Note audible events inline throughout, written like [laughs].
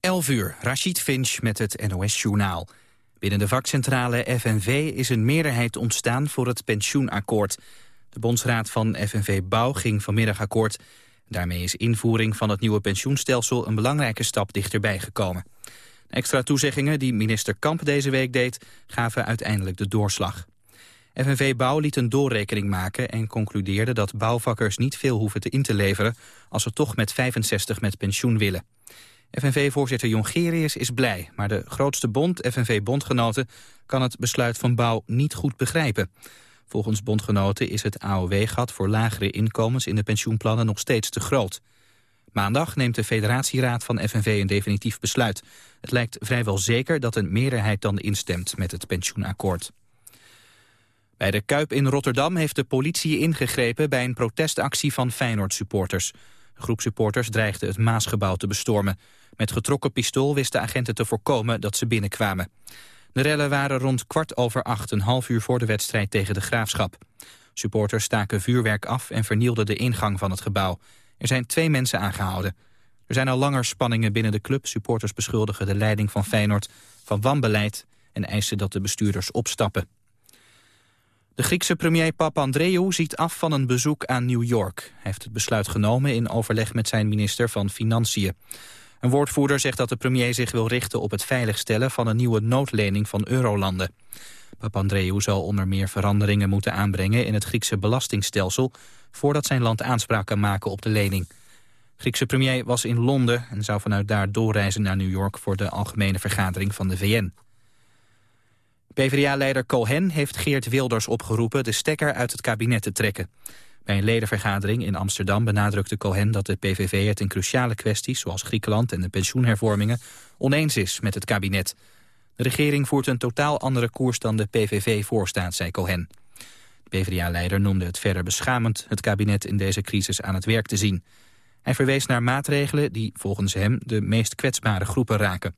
11 uur, Rachid Finch met het NOS-journaal. Binnen de vakcentrale FNV is een meerderheid ontstaan voor het pensioenakkoord. De bondsraad van FNV Bouw ging vanmiddag akkoord. Daarmee is invoering van het nieuwe pensioenstelsel een belangrijke stap dichterbij gekomen. extra toezeggingen die minister Kamp deze week deed, gaven uiteindelijk de doorslag. FNV Bouw liet een doorrekening maken en concludeerde dat bouwvakkers niet veel hoeven te in te leveren als ze toch met 65 met pensioen willen. FNV-voorzitter Jongerius is blij, maar de grootste bond, FNV-bondgenoten, kan het besluit van Bouw niet goed begrijpen. Volgens bondgenoten is het AOW-gat voor lagere inkomens in de pensioenplannen nog steeds te groot. Maandag neemt de federatieraad van FNV een definitief besluit. Het lijkt vrijwel zeker dat een meerderheid dan instemt met het pensioenakkoord. Bij de Kuip in Rotterdam heeft de politie ingegrepen bij een protestactie van Feyenoord-supporters. De groep supporters dreigde het Maasgebouw te bestormen. Met getrokken pistool wisten agenten te voorkomen dat ze binnenkwamen. De rellen waren rond kwart over acht, een half uur voor de wedstrijd tegen de Graafschap. Supporters staken vuurwerk af en vernielden de ingang van het gebouw. Er zijn twee mensen aangehouden. Er zijn al langer spanningen binnen de club. Supporters beschuldigen de leiding van Feyenoord van wanbeleid... en eisen dat de bestuurders opstappen. De Griekse premier Papandreou ziet af van een bezoek aan New York. Hij heeft het besluit genomen in overleg met zijn minister van Financiën. Een woordvoerder zegt dat de premier zich wil richten op het veiligstellen van een nieuwe noodlening van eurolanden. Papandreou zal onder meer veranderingen moeten aanbrengen in het Griekse belastingstelsel voordat zijn land aanspraak kan maken op de lening. Griekse premier was in Londen en zou vanuit daar doorreizen naar New York voor de algemene vergadering van de VN. PvdA-leider Cohen heeft Geert Wilders opgeroepen de stekker uit het kabinet te trekken. Bij een ledenvergadering in Amsterdam benadrukte Cohen dat de PVV het in cruciale kwesties, zoals Griekenland en de pensioenhervormingen, oneens is met het kabinet. De regering voert een totaal andere koers dan de PVV voorstaat, zei Cohen. De PvdA-leider noemde het verder beschamend het kabinet in deze crisis aan het werk te zien. Hij verwees naar maatregelen die volgens hem de meest kwetsbare groepen raken.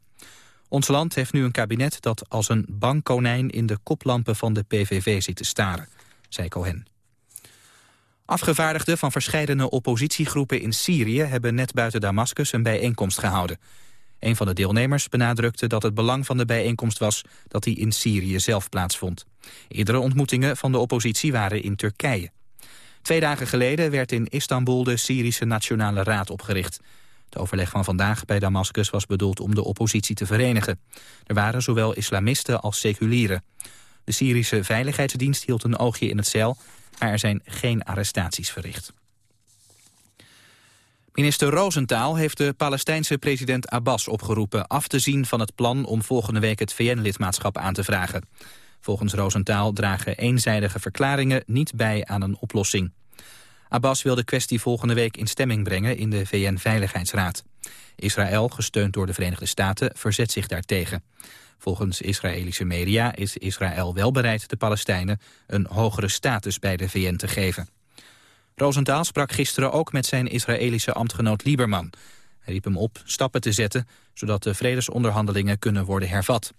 Ons land heeft nu een kabinet dat als een bankkonijn in de koplampen van de PVV zit te staren, zei Cohen. Afgevaardigden van verschillende oppositiegroepen in Syrië hebben net buiten Damascus een bijeenkomst gehouden. Een van de deelnemers benadrukte dat het belang van de bijeenkomst was dat die in Syrië zelf plaatsvond. Eerdere ontmoetingen van de oppositie waren in Turkije. Twee dagen geleden werd in Istanbul de Syrische Nationale Raad opgericht. Het overleg van vandaag bij Damascus was bedoeld om de oppositie te verenigen. Er waren zowel islamisten als seculieren. De Syrische Veiligheidsdienst hield een oogje in het cel, maar er zijn geen arrestaties verricht. Minister Roosentaal heeft de Palestijnse president Abbas opgeroepen af te zien van het plan om volgende week het VN-lidmaatschap aan te vragen. Volgens Roosentaal dragen eenzijdige verklaringen niet bij aan een oplossing. Abbas wil de kwestie volgende week in stemming brengen in de VN-veiligheidsraad. Israël, gesteund door de Verenigde Staten, verzet zich daartegen. Volgens Israëlische media is Israël wel bereid de Palestijnen een hogere status bij de VN te geven. Rosenthal sprak gisteren ook met zijn Israëlische ambtgenoot Lieberman. Hij riep hem op stappen te zetten, zodat de vredesonderhandelingen kunnen worden hervat.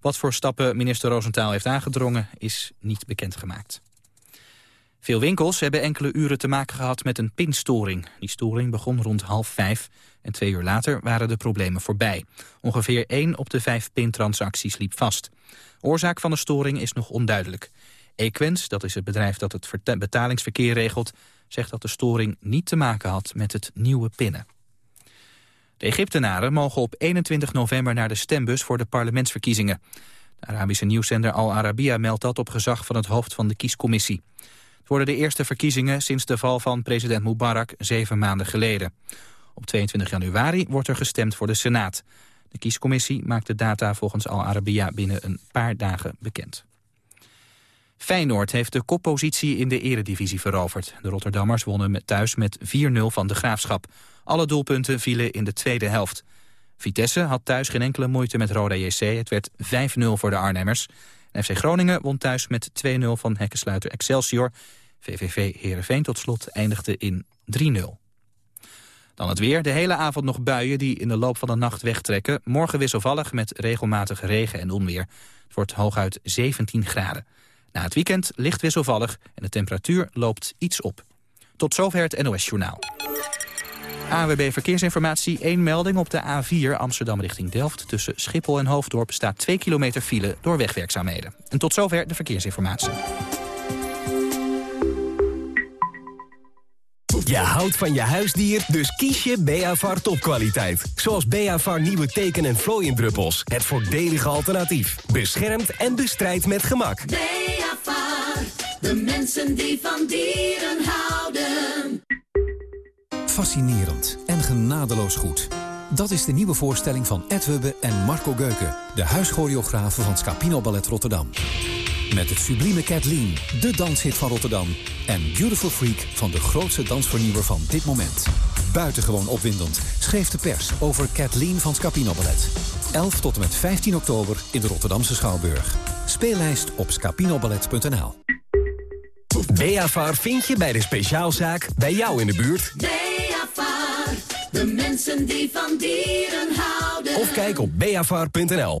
Wat voor stappen minister Rosenthal heeft aangedrongen, is niet bekendgemaakt. Veel winkels hebben enkele uren te maken gehad met een pinstoring. Die storing begon rond half vijf en twee uur later waren de problemen voorbij. Ongeveer één op de vijf pintransacties liep vast. Oorzaak van de storing is nog onduidelijk. Equens, dat is het bedrijf dat het betalingsverkeer regelt... zegt dat de storing niet te maken had met het nieuwe pinnen. De Egyptenaren mogen op 21 november naar de stembus voor de parlementsverkiezingen. De Arabische nieuwszender Al Arabiya meldt dat op gezag van het hoofd van de kiescommissie. Worden de eerste verkiezingen sinds de val van president Mubarak zeven maanden geleden. Op 22 januari wordt er gestemd voor de Senaat. De kiescommissie maakt de data volgens Al Arabiya binnen een paar dagen bekend. Feyenoord heeft de koppositie in de eredivisie veroverd. De Rotterdammers wonnen thuis met 4-0 van de Graafschap. Alle doelpunten vielen in de tweede helft. Vitesse had thuis geen enkele moeite met Roda JC. Het werd 5-0 voor de Arnhemmers. FC Groningen won thuis met 2-0 van hekkensluiter Excelsior. VVV Heerenveen tot slot eindigde in 3-0. Dan het weer. De hele avond nog buien die in de loop van de nacht wegtrekken. Morgen wisselvallig met regelmatige regen en onweer. Het wordt hooguit 17 graden. Na het weekend licht wisselvallig en de temperatuur loopt iets op. Tot zover het NOS Journaal. AWB Verkeersinformatie, één melding op de A4 Amsterdam richting Delft. Tussen Schiphol en Hoofddorp staat 2 kilometer file door wegwerkzaamheden. En tot zover de verkeersinformatie. Je houdt van je huisdier, dus kies je Beavar topkwaliteit. Zoals Beavar nieuwe teken- en vlooiendruppels. Het voordelige alternatief. Beschermt en bestrijdt met gemak. Beavar, de mensen die van dieren houden. Fascinerend en genadeloos goed. Dat is de nieuwe voorstelling van Ed Hubbe en Marco Geuken... de huischoreografen van Scapino Ballet Rotterdam. Met het sublieme Kathleen, de danshit van Rotterdam... en Beautiful Freak van de grootste dansvernieuwer van dit moment. Buitengewoon opwindend schreef de pers over Kathleen van Scapino Ballet. 11 tot en met 15 oktober in de Rotterdamse Schouwburg. Speellijst op scapinoballet.nl Beavar vind je bij de speciaalzaak bij jou in de buurt. Beavar, de mensen die van dieren houden. Of kijk op beavar.nl.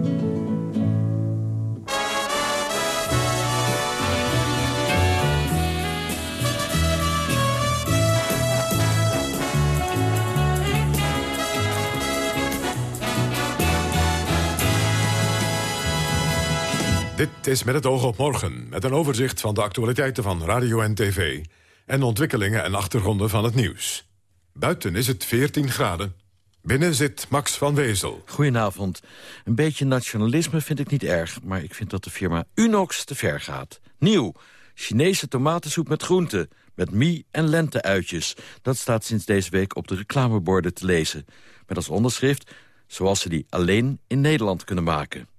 Dit is met het oog op morgen, met een overzicht van de actualiteiten van radio en tv... en ontwikkelingen en achtergronden van het nieuws. Buiten is het 14 graden. Binnen zit Max van Wezel. Goedenavond. Een beetje nationalisme vind ik niet erg... maar ik vind dat de firma Unox te ver gaat. Nieuw. Chinese tomatensoep met groenten. Met mie en lenteuitjes. Dat staat sinds deze week op de reclameborden te lezen. Met als onderschrift... zoals ze die alleen in Nederland kunnen maken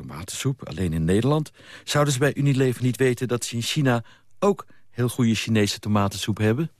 tomatensoep, alleen in Nederland. Zouden ze bij Unilever niet weten dat ze in China ook heel goede Chinese tomatensoep hebben?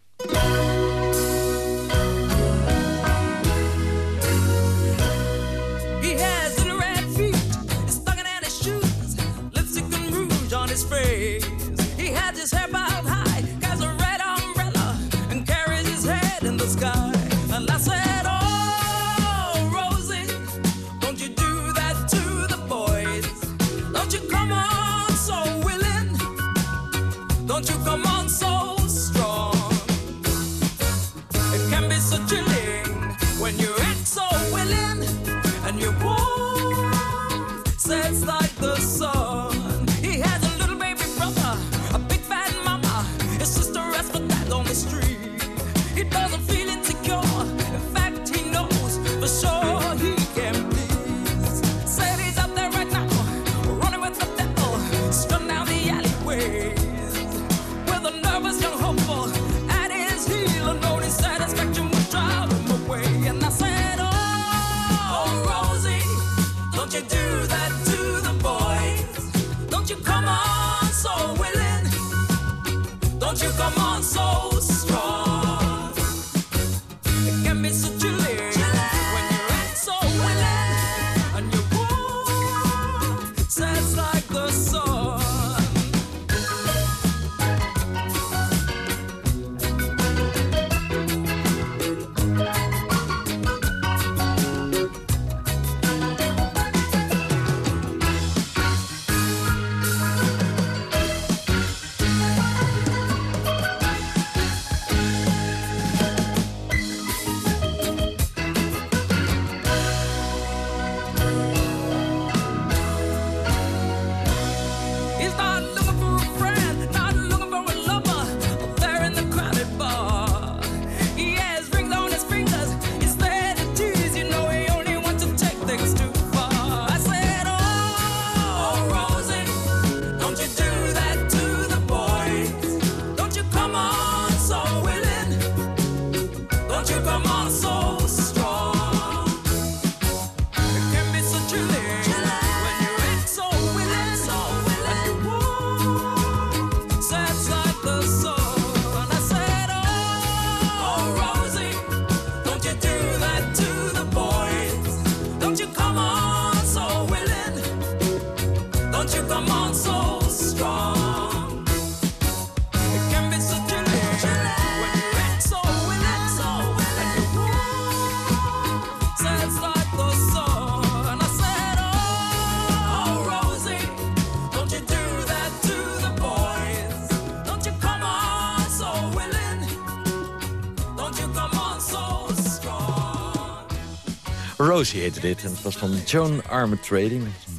Rosie heette dit. En het was van Joan Armatrading. Mooi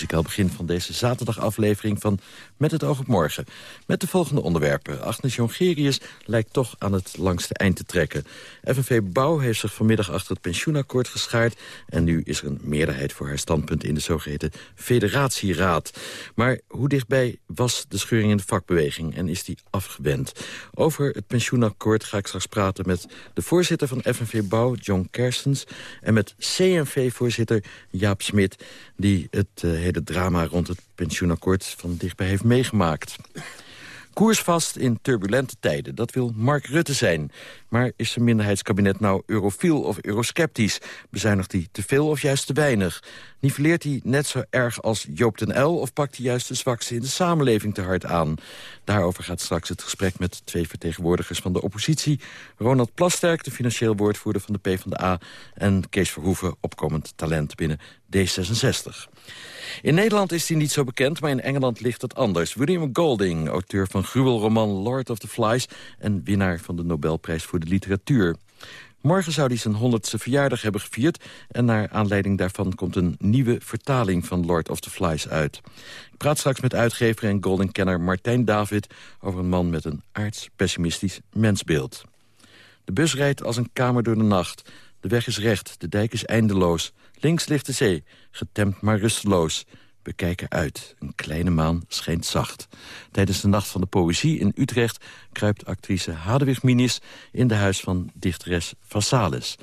muzikaal begin van deze zaterdagaflevering van Met het oog op morgen. Met de volgende onderwerpen. Agnes Jongerius lijkt toch aan het langste eind te trekken. FNV Bouw heeft zich vanmiddag achter het pensioenakkoord geschaard... en nu is er een meerderheid voor haar standpunt in de zogeheten federatieraad. Maar hoe dichtbij was de scheuring in de vakbeweging en is die afgewend? Over het pensioenakkoord ga ik straks praten met de voorzitter van FNV Bouw, John Kerstens... en met CNV-voorzitter Jaap Smit... die het uh, hele drama rond het pensioenakkoord van dichtbij heeft meegemaakt. Koersvast in turbulente tijden, dat wil Mark Rutte zijn. Maar is zijn minderheidskabinet nou eurofiel of eurosceptisch? Bezuinigt hij te veel of juist te weinig? Niveleert hij net zo erg als Joop den L... of pakt hij juist de zwakste in de samenleving te hard aan? Daarover gaat straks het gesprek met twee vertegenwoordigers van de oppositie. Ronald Plasterk, de financieel woordvoerder van de PvdA... en Kees Verhoeven, opkomend talent binnen D66. In Nederland is hij niet zo bekend, maar in Engeland ligt het anders. William Golding, auteur van gruwelroman Lord of the Flies... en winnaar van de Nobelprijs voor de literatuur. Morgen zou hij zijn 100ste verjaardag hebben gevierd... en naar aanleiding daarvan komt een nieuwe vertaling van Lord of the Flies uit. Ik praat straks met uitgever en Golding-kenner Martijn David... over een man met een aards-pessimistisch mensbeeld. De bus rijdt als een kamer door de nacht. De weg is recht, de dijk is eindeloos. Links ligt de zee, getemd maar rusteloos. We kijken uit, een kleine maan schijnt zacht. Tijdens de Nacht van de Poëzie in Utrecht... kruipt actrice Hadewig Minis in de huis van dichteres Vassalis.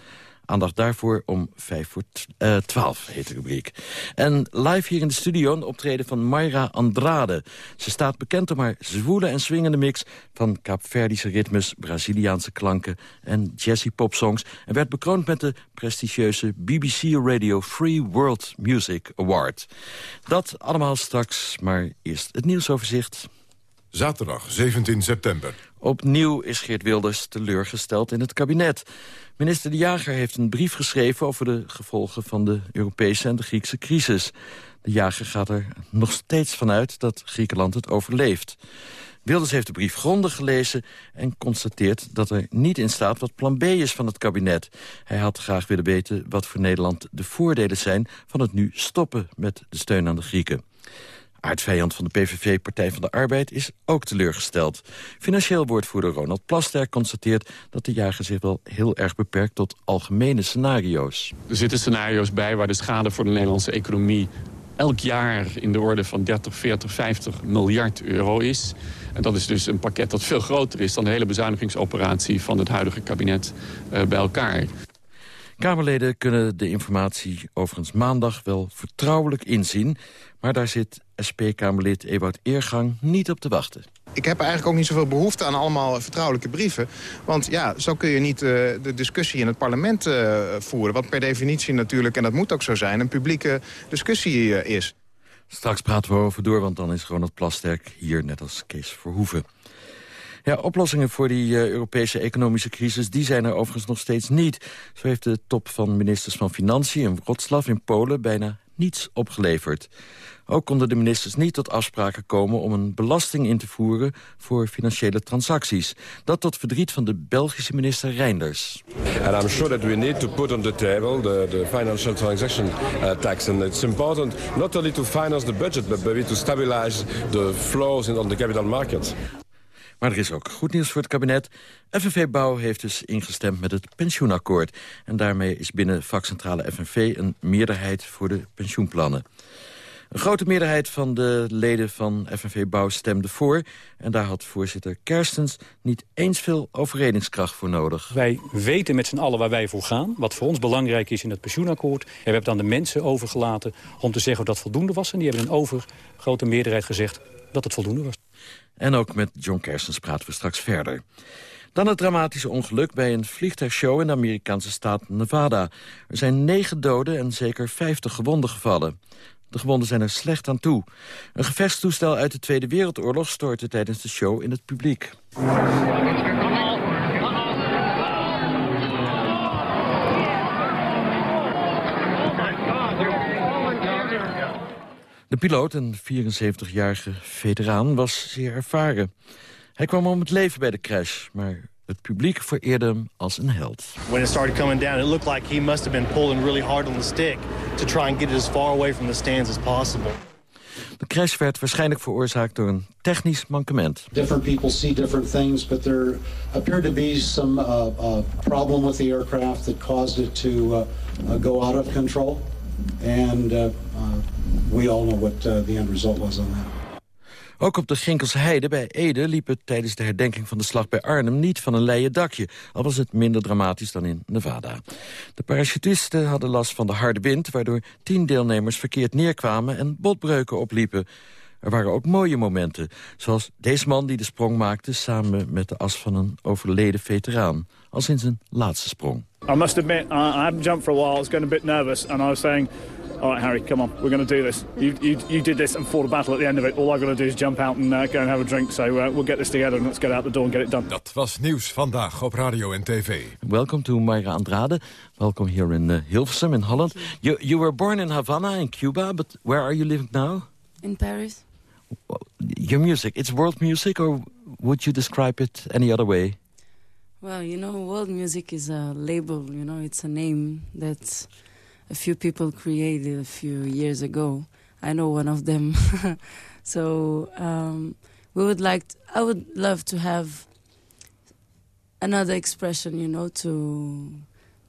Aandacht daarvoor om vijf voor uh, twaalf, heet de rubriek. En live hier in de studio een optreden van Mayra Andrade. Ze staat bekend om haar zwoele en swingende mix... van Kaapverdische ritmes, Braziliaanse klanken en jazzy popsongs... en werd bekroond met de prestigieuze BBC Radio Free World Music Award. Dat allemaal straks, maar eerst het nieuwsoverzicht... Zaterdag 17 september. Opnieuw is Geert Wilders teleurgesteld in het kabinet. Minister De Jager heeft een brief geschreven over de gevolgen van de Europese en de Griekse crisis. De Jager gaat er nog steeds vanuit dat Griekenland het overleeft. Wilders heeft de brief grondig gelezen en constateert dat er niet in staat wat plan B is van het kabinet. Hij had graag willen weten wat voor Nederland de voordelen zijn van het nu stoppen met de steun aan de Grieken. Aardvijand van de PVV, Partij van de Arbeid, is ook teleurgesteld. Financieel woordvoerder Ronald Plasterk constateert dat de jager zich wel heel erg beperkt tot algemene scenario's. Er zitten scenario's bij waar de schade voor de Nederlandse economie elk jaar in de orde van 30, 40, 50 miljard euro is. En dat is dus een pakket dat veel groter is dan de hele bezuinigingsoperatie van het huidige kabinet uh, bij elkaar. Kamerleden kunnen de informatie overigens maandag wel vertrouwelijk inzien... maar daar zit SP-Kamerlid Ewout Eergang niet op te wachten. Ik heb eigenlijk ook niet zoveel behoefte aan allemaal vertrouwelijke brieven. Want ja, zo kun je niet uh, de discussie in het parlement uh, voeren. Wat per definitie natuurlijk, en dat moet ook zo zijn, een publieke discussie uh, is. Straks praten we over door, want dan is Ronald Plasterk hier net als Kees Verhoeven. Ja, oplossingen voor die uh, Europese economische crisis... die zijn er overigens nog steeds niet. Zo heeft de top van ministers van Financiën in Wroclaw in Polen... bijna niets opgeleverd. Ook konden de ministers niet tot afspraken komen om een belasting in te voeren voor financiële transacties. Dat tot verdriet van de Belgische minister Reinders. And I'm sure that we need to put on the table the, the financial transaction uh, tax. And it's important not only to finance the budget, but maybe to stabilize the flows in, on the capital market. Maar er is ook goed nieuws voor het kabinet. FNV Bouw heeft dus ingestemd met het pensioenakkoord. En daarmee is binnen vakcentrale FNV een meerderheid voor de pensioenplannen. Een grote meerderheid van de leden van FNV Bouw stemde voor. En daar had voorzitter Kerstens niet eens veel overredingskracht voor nodig. Wij weten met z'n allen waar wij voor gaan. Wat voor ons belangrijk is in het pensioenakkoord. En we hebben het aan de mensen overgelaten om te zeggen of dat voldoende was. En die hebben een overgrote meerderheid gezegd dat het voldoende was. En ook met John Kerstens praten we straks verder. Dan het dramatische ongeluk bij een vliegtuigshow in de Amerikaanse staat Nevada. Er zijn negen doden en zeker vijftig gewonden gevallen. De gewonden zijn er slecht aan toe. Een gevechtstoestel uit de Tweede Wereldoorlog stortte tijdens de show in het publiek. De piloot, een 74-jarige veteraan, was zeer ervaren. Hij kwam om het leven bij de crash, maar Het publiek vereerde hem als een held. When it started coming down, it looked like he must have been pulling really hard on the stick to try and get it as far away from the stands as possible. De crash werd waarschijnlijk veroorzaakt door een technisch mankement. Different people see different things, but there appeared to be some uh, uh, problem with the aircraft that caused it to uh, uh, go out of control. And uh, uh, we all know what uh, the end result was on that. Ook op de Ginkelse Heide bij Ede liep het tijdens de herdenking van de slag bij Arnhem niet van een leien dakje, al was het minder dramatisch dan in Nevada. De parachutisten hadden last van de harde wind, waardoor tien deelnemers verkeerd neerkwamen en botbreuken opliepen. Er waren ook mooie momenten, zoals deze man die de sprong maakte samen met de as van een overleden veteraan, als in zijn laatste sprong. I must admit, I, I haven't jumped for a while. I was getting a bit nervous, and I was saying, "All right, Harry, come on, we're going to do this. You, you, you did this and fought a battle at the end of it. All I've got to do is jump out and uh, go and have a drink. So uh, we'll get this together and let's get out the door and get it done." Dat was nieuws vandaag op radio en tv. Welcome to Mayra Andrade. Welcome here in uh, Hilversum in Holland. You, you were born in Havana in Cuba, but where are you living now? In Paris. Your music, it's world music, or would you describe it any other way? Well, you know, world music is a label, you know, it's a name that a few people created a few years ago. I know one of them. [laughs] so um, we would like—I would love to have another expression, you know, to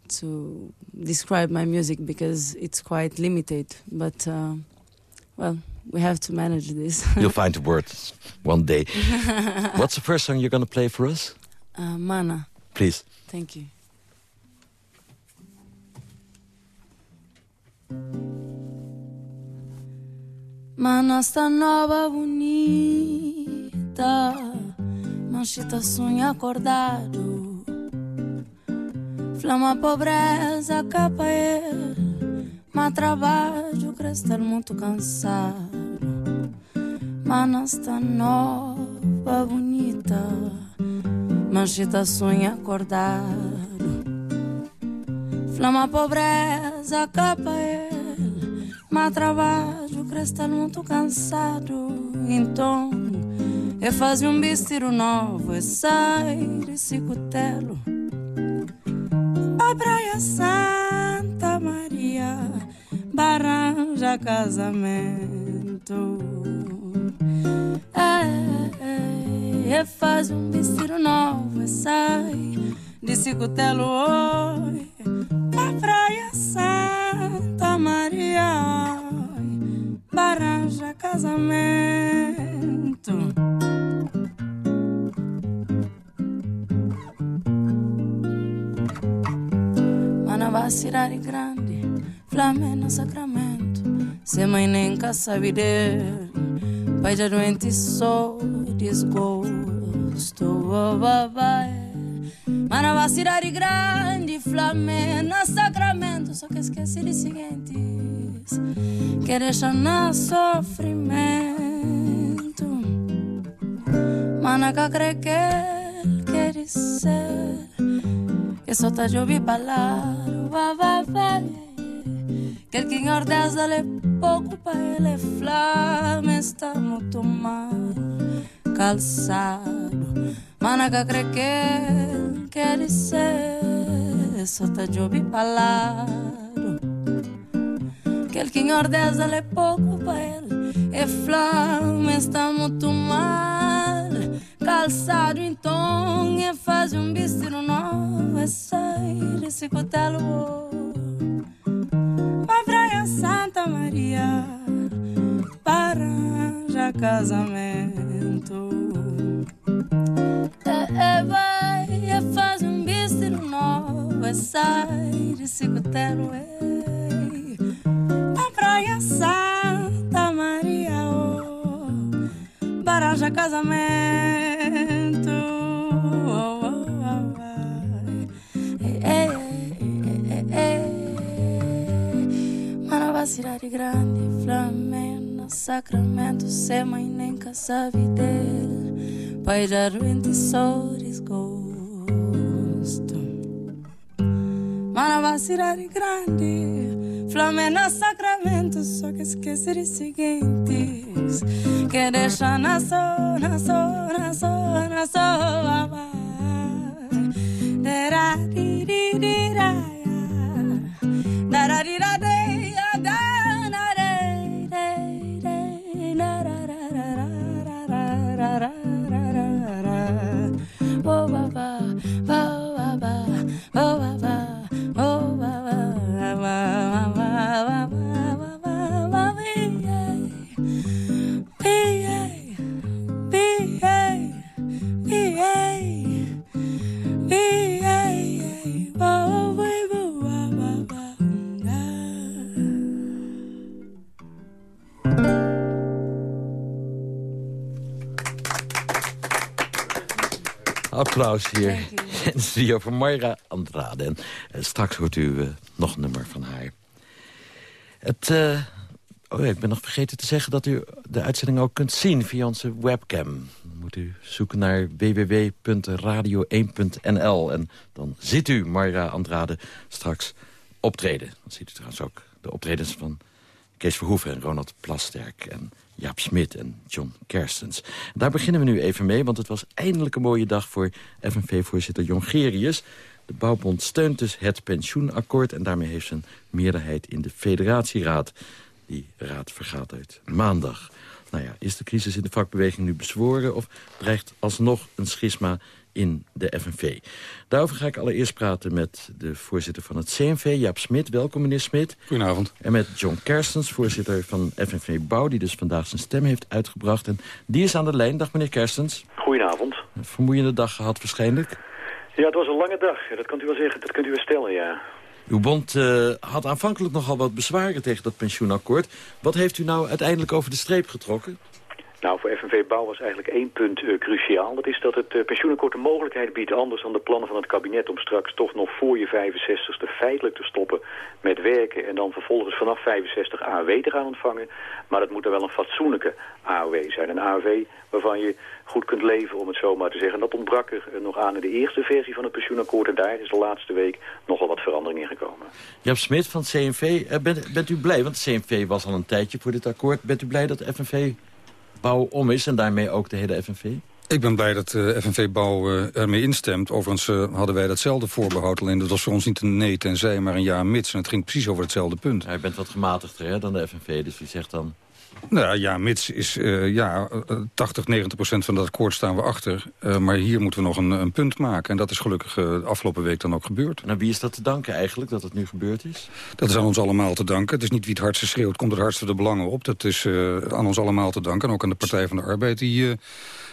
to describe my music because it's quite limited. But uh, well, we have to manage this. You'll find the [laughs] words one day. [laughs] What's the first song you're going to play for us? Uh, Mana, Please. thank you. Mana sta nova bonita Manchita sonha acordado Flama pobreza capa é Mas trabalho crescer muito cansado Mana sta nova bonita Manchita sonha acordado Flama pobreza capa é Mas trabalho crescer muito cansado. Então eu fazia um vestido novo E sai desse cutelo A praia Santa Maria Baranja casamento. É, é, é faz um vestido novo e sai desse cutelo oi. A praia Santa Maria oi, Baranja casamento. Mana vai cidade grande Flamengo Sacramento. Se mãe Pai já doente só desgosto. Oh. Mana vai. Cidade grande Flamengo Sacramento. Só que esqueci de seguintes Que deixa na sofrimento. Mana crê que quer ser Que só tá de ouvir palavra vai, vai, vai. Que el que engordece é pouco para ele falar, está muito mal calçado. Managa creque, quer ser só tá de ouvir palado. Que ele que ordeza é pouco para ele, é falar, está muito mal calçado. Então, é e faz um bistro novo, e sai desse cotelo. Santa Maria Baranja casamento. É, é, vai, é fazer um vestido novo É sair desse cutelo é Uma praia Santa Maria oh, Baranja casamento Pensava cidade grande, Flamengo, Sacramento, ser mãe nem Caçavitel, pairar vento e sol desgosto. Manava cidade grande, Flamengo, Sacramento, só que esquecer os seguintes, que deixa na zona, zona, zona, zona, zona, zona, zona, zona, zona, di da da Applaus hier in studio van Moira Andrade. En eh, straks hoort u eh, nog een nummer van haar. Het, eh, oh ja, ik ben nog vergeten te zeggen dat u de uitzending ook kunt zien via onze webcam. Dan moet u zoeken naar www.radio1.nl en dan ziet u Moira Andrade straks optreden. Dan ziet u trouwens ook de optredens van Kees Verhoeven en Ronald Plasterk en Jaap Smit en John Kerstens. Daar beginnen we nu even mee, want het was eindelijk een mooie dag voor FNV-voorzitter Jongerius. De bouwbond steunt dus het pensioenakkoord en daarmee heeft ze een meerderheid in de federatieraad. Die raad vergaat uit maandag. Nou ja, is de crisis in de vakbeweging nu bezworen of dreigt alsnog een schisma in de FNV. Daarover ga ik allereerst praten met de voorzitter van het CNV, Jaap Smit. Welkom, meneer Smit. Goedenavond. En met John Kerstens, voorzitter van FNV Bouw... die dus vandaag zijn stem heeft uitgebracht. En die is aan de lijn. Dag, meneer Kerstens. Goedenavond. Een vermoeiende dag gehad waarschijnlijk. Ja, het was een lange dag. Dat kunt u wel zeggen. Dat kunt u wel stellen, ja. Uw bond uh, had aanvankelijk nogal wat bezwaren tegen dat pensioenakkoord. Wat heeft u nou uiteindelijk over de streep getrokken? Nou, voor FNV Bouw was eigenlijk één punt uh, cruciaal. Dat is dat het uh, pensioenakkoord de mogelijkheid biedt, anders dan de plannen van het kabinet... om straks toch nog voor je 65ste feitelijk te stoppen met werken... en dan vervolgens vanaf 65 AOW te gaan ontvangen. Maar dat moet er wel een fatsoenlijke AOW zijn. Een AOW waarvan je goed kunt leven, om het zo maar te zeggen. En dat ontbrak er uh, nog aan in de eerste versie van het pensioenakkoord... en daar is de laatste week nogal wat verandering in gekomen. Jaap Smit van CNV, bent, u blij? Want CNV was al een tijdje voor dit akkoord. Bent u blij dat FNV Bouw om is en daarmee ook de hele FNV? Ik ben blij dat de uh, FNV Bouw uh, ermee instemt. Overigens uh, hadden wij datzelfde voorbehoud. Alleen dat was voor ons niet een nee tenzij, maar een ja mits. En het ging precies over hetzelfde punt. Je bent wat gematigder hè, dan de FNV, dus wie zegt dan... Nou ja, mits is uh, ja, 80, 90 procent van dat akkoord staan we achter. Uh, maar hier moeten we nog een, een punt maken. En dat is gelukkig uh, afgelopen week dan ook gebeurd. En aan wie is dat te danken eigenlijk, dat het nu gebeurd is? Dat is aan ons allemaal te danken. Het is niet wie het hardste schreeuwt, komt het hardste de belangen op. Dat is aan ons allemaal te danken. En ook aan de Partij van de Arbeid die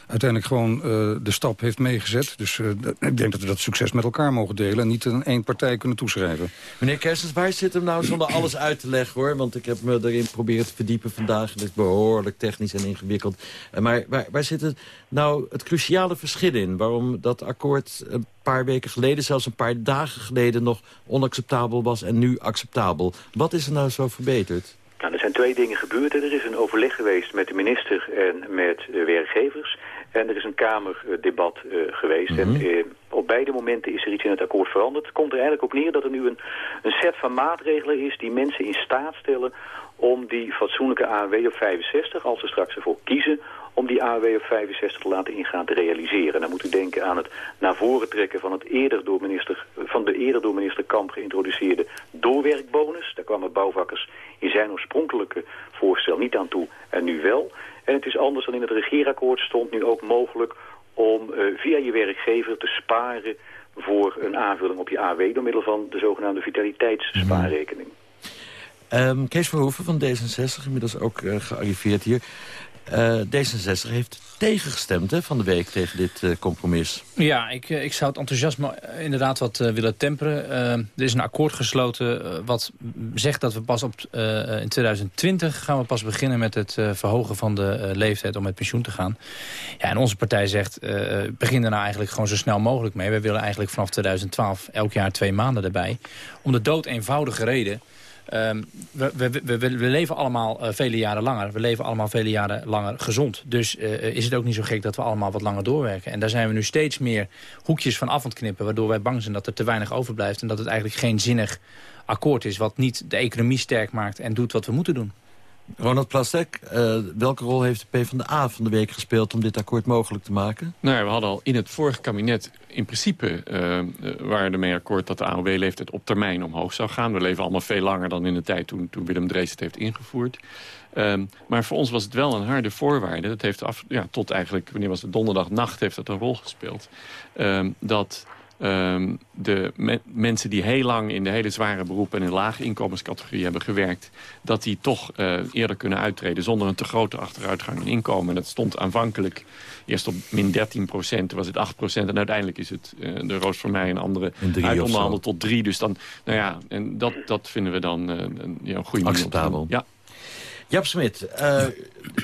uiteindelijk gewoon uh, de stap heeft meegezet. Dus uh, ik denk dat we dat succes met elkaar mogen delen... en niet aan één partij kunnen toeschrijven. Meneer Kerstens, waar zit hem nou zonder alles uit te leggen, hoor? Want ik heb me erin proberen te verdiepen vandaag. Het is behoorlijk technisch en ingewikkeld. Uh, maar waar, waar zit het nou het cruciale verschil in? Waarom dat akkoord een paar weken geleden, zelfs een paar dagen geleden... nog onacceptabel was en nu acceptabel? Wat is er nou zo verbeterd? Nou, er zijn twee dingen gebeurd. Er is een overleg geweest met de minister en met de werkgevers. En er is een kamerdebat uh, geweest. Mm -hmm. En uh, op beide momenten is er iets in het akkoord veranderd. Het komt er eigenlijk op neer dat er nu een, een set van maatregelen is... die mensen in staat stellen om die fatsoenlijke ANW op 65... als ze straks ervoor kiezen om die AOW op 65 te laten ingaan te realiseren. Dan moet u denken aan het naar voren trekken van, het eerder door minister, van de eerder door minister Kamp geïntroduceerde doorwerkbonus. Daar kwamen bouwvakkers in zijn oorspronkelijke voorstel niet aan toe en nu wel. En het is anders dan in het regeerakkoord stond nu ook mogelijk om uh, via je werkgever te sparen voor een aanvulling op je AW door middel van de zogenaamde vitaliteitsspaarrekening. Um, Kees Verhoeven van D66, inmiddels ook uh, gearriveerd hier. Uh, D66 heeft tegengestemd van de week tegen dit uh, compromis. Ja, ik, ik zou het enthousiasme inderdaad wat willen temperen. er is een akkoord gesloten wat zegt dat we pas op, in 2020 gaan we pas beginnen met het verhogen van de leeftijd om met pensioen te gaan. Ja, en onze partij zegt, begin nou eigenlijk gewoon zo snel mogelijk mee. We willen eigenlijk vanaf 2012 elk jaar twee maanden erbij. Om de dood eenvoudige reden Um, we, we, we, leven allemaal uh, vele jaren langer. We leven allemaal vele jaren langer gezond. Dus uh, is het ook niet zo gek dat we allemaal wat langer doorwerken. En daar zijn we nu steeds meer hoekjes van af aan het knippen... waardoor wij bang zijn dat er te weinig overblijft... en dat het eigenlijk geen zinnig akkoord is... wat niet de economie sterk maakt en doet wat we moeten doen. Ronald Plastek, uh, welke rol heeft de PvdA van de week gespeeld... om dit akkoord mogelijk te maken? Nou, we hadden al in het vorige kabinet in principe uh, waren ermee akkoord... dat de AOW-leeftijd op termijn omhoog zou gaan. We leven allemaal veel langer dan in de tijd toen, toen Willem Drees het heeft ingevoerd. Um, maar voor ons was het wel een harde voorwaarde. Dat heeft af, ja, tot eigenlijk, wanneer was het donderdagnacht, heeft dat een rol gespeeld. Um, dat um, de me mensen die heel lang in de hele zware beroepen... en in lage inkomenscategorie hebben gewerkt... dat die toch uh, eerder kunnen uittreden zonder een te grote achteruitgang in inkomen. En dat stond aanvankelijk eerst op min 13 procent, was het 8 procent... en uiteindelijk is het uh, de Roos voor mij en andere uitonderhandeld tot 3. Dus dan, nou ja, en dat, dat vinden we dan uh, een, ja, een goede Acceptabel. Ja. Jap Smit, uh,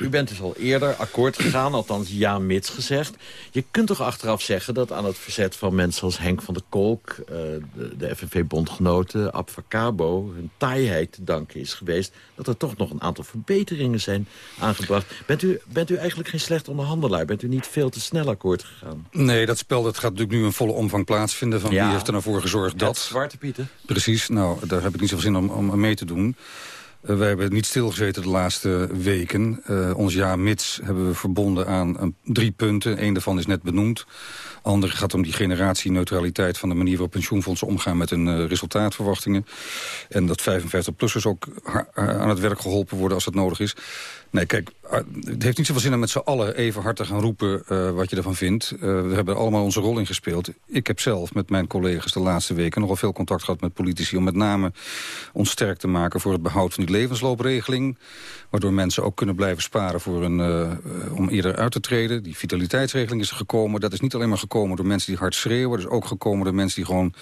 u bent dus al eerder akkoord gegaan, althans ja mits gezegd. Je kunt toch achteraf zeggen dat aan het verzet van mensen als Henk van der Kolk... Uh, de, de FNV-bondgenoten, Abfacabo, hun taaiheid te danken is geweest... dat er toch nog een aantal verbeteringen zijn aangebracht. Bent u, bent u eigenlijk geen slecht onderhandelaar? Bent u niet veel te snel akkoord gegaan? Nee, dat spel dat gaat natuurlijk nu in volle omvang plaatsvinden. Van Ja. Wie heeft er nou voor gezorgd dat? Zwarte Pieten. Precies, nou, daar heb ik niet zoveel zin om, om mee te doen. Uh, wij hebben niet stilgezeten de laatste weken. Uh, ons ja mits hebben we verbonden aan uh, drie punten. Eén daarvan is net benoemd. Andere gaat om die generatieneutraliteit van de manier waarop pensioenfondsen omgaan met hun uh, resultaatverwachtingen. En dat 55-plussers ook aan het werk geholpen worden als dat nodig is. Nee, kijk, het heeft niet zoveel zin om met z'n allen even hard te gaan roepen uh, wat je ervan vindt. Uh, we hebben allemaal onze rol ingespeeld. Ik heb zelf met mijn collega's de laatste weken nogal veel contact gehad met politici... om met name ons sterk te maken voor het behoud van die levensloopregeling. Waardoor mensen ook kunnen blijven sparen voor een, uh, om eerder uit te treden. Die vitaliteitsregeling is gekomen. Dat is niet alleen maar gekomen door mensen die hard schreeuwen. Dat is ook gekomen door mensen die gewoon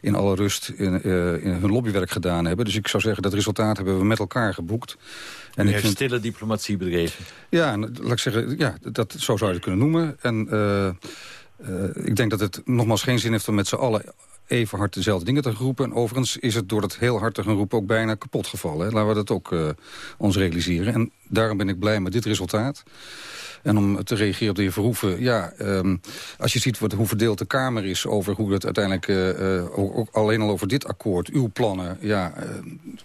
in alle rust in, in hun lobbywerk gedaan hebben. Dus ik zou zeggen, dat resultaat hebben we met elkaar geboekt. En U ik heeft vind... stille diplomatie bedreven. Ja, laat ik zeggen, ja, dat, zo zou je het kunnen noemen. En uh, uh, ik denk dat het nogmaals geen zin heeft om met z'n allen even hard dezelfde dingen te roepen. En overigens is het door dat heel hard te gaan roepen ook bijna kapot gevallen. Hè. Laten we dat ook uh, ons realiseren. En daarom ben ik blij met dit resultaat. En om te reageren op de heer Verhoeven... ja, um, als je ziet wat, hoe verdeeld de Kamer is over hoe het uiteindelijk... Uh, uh, ook alleen al over dit akkoord, uw plannen... ja, uh,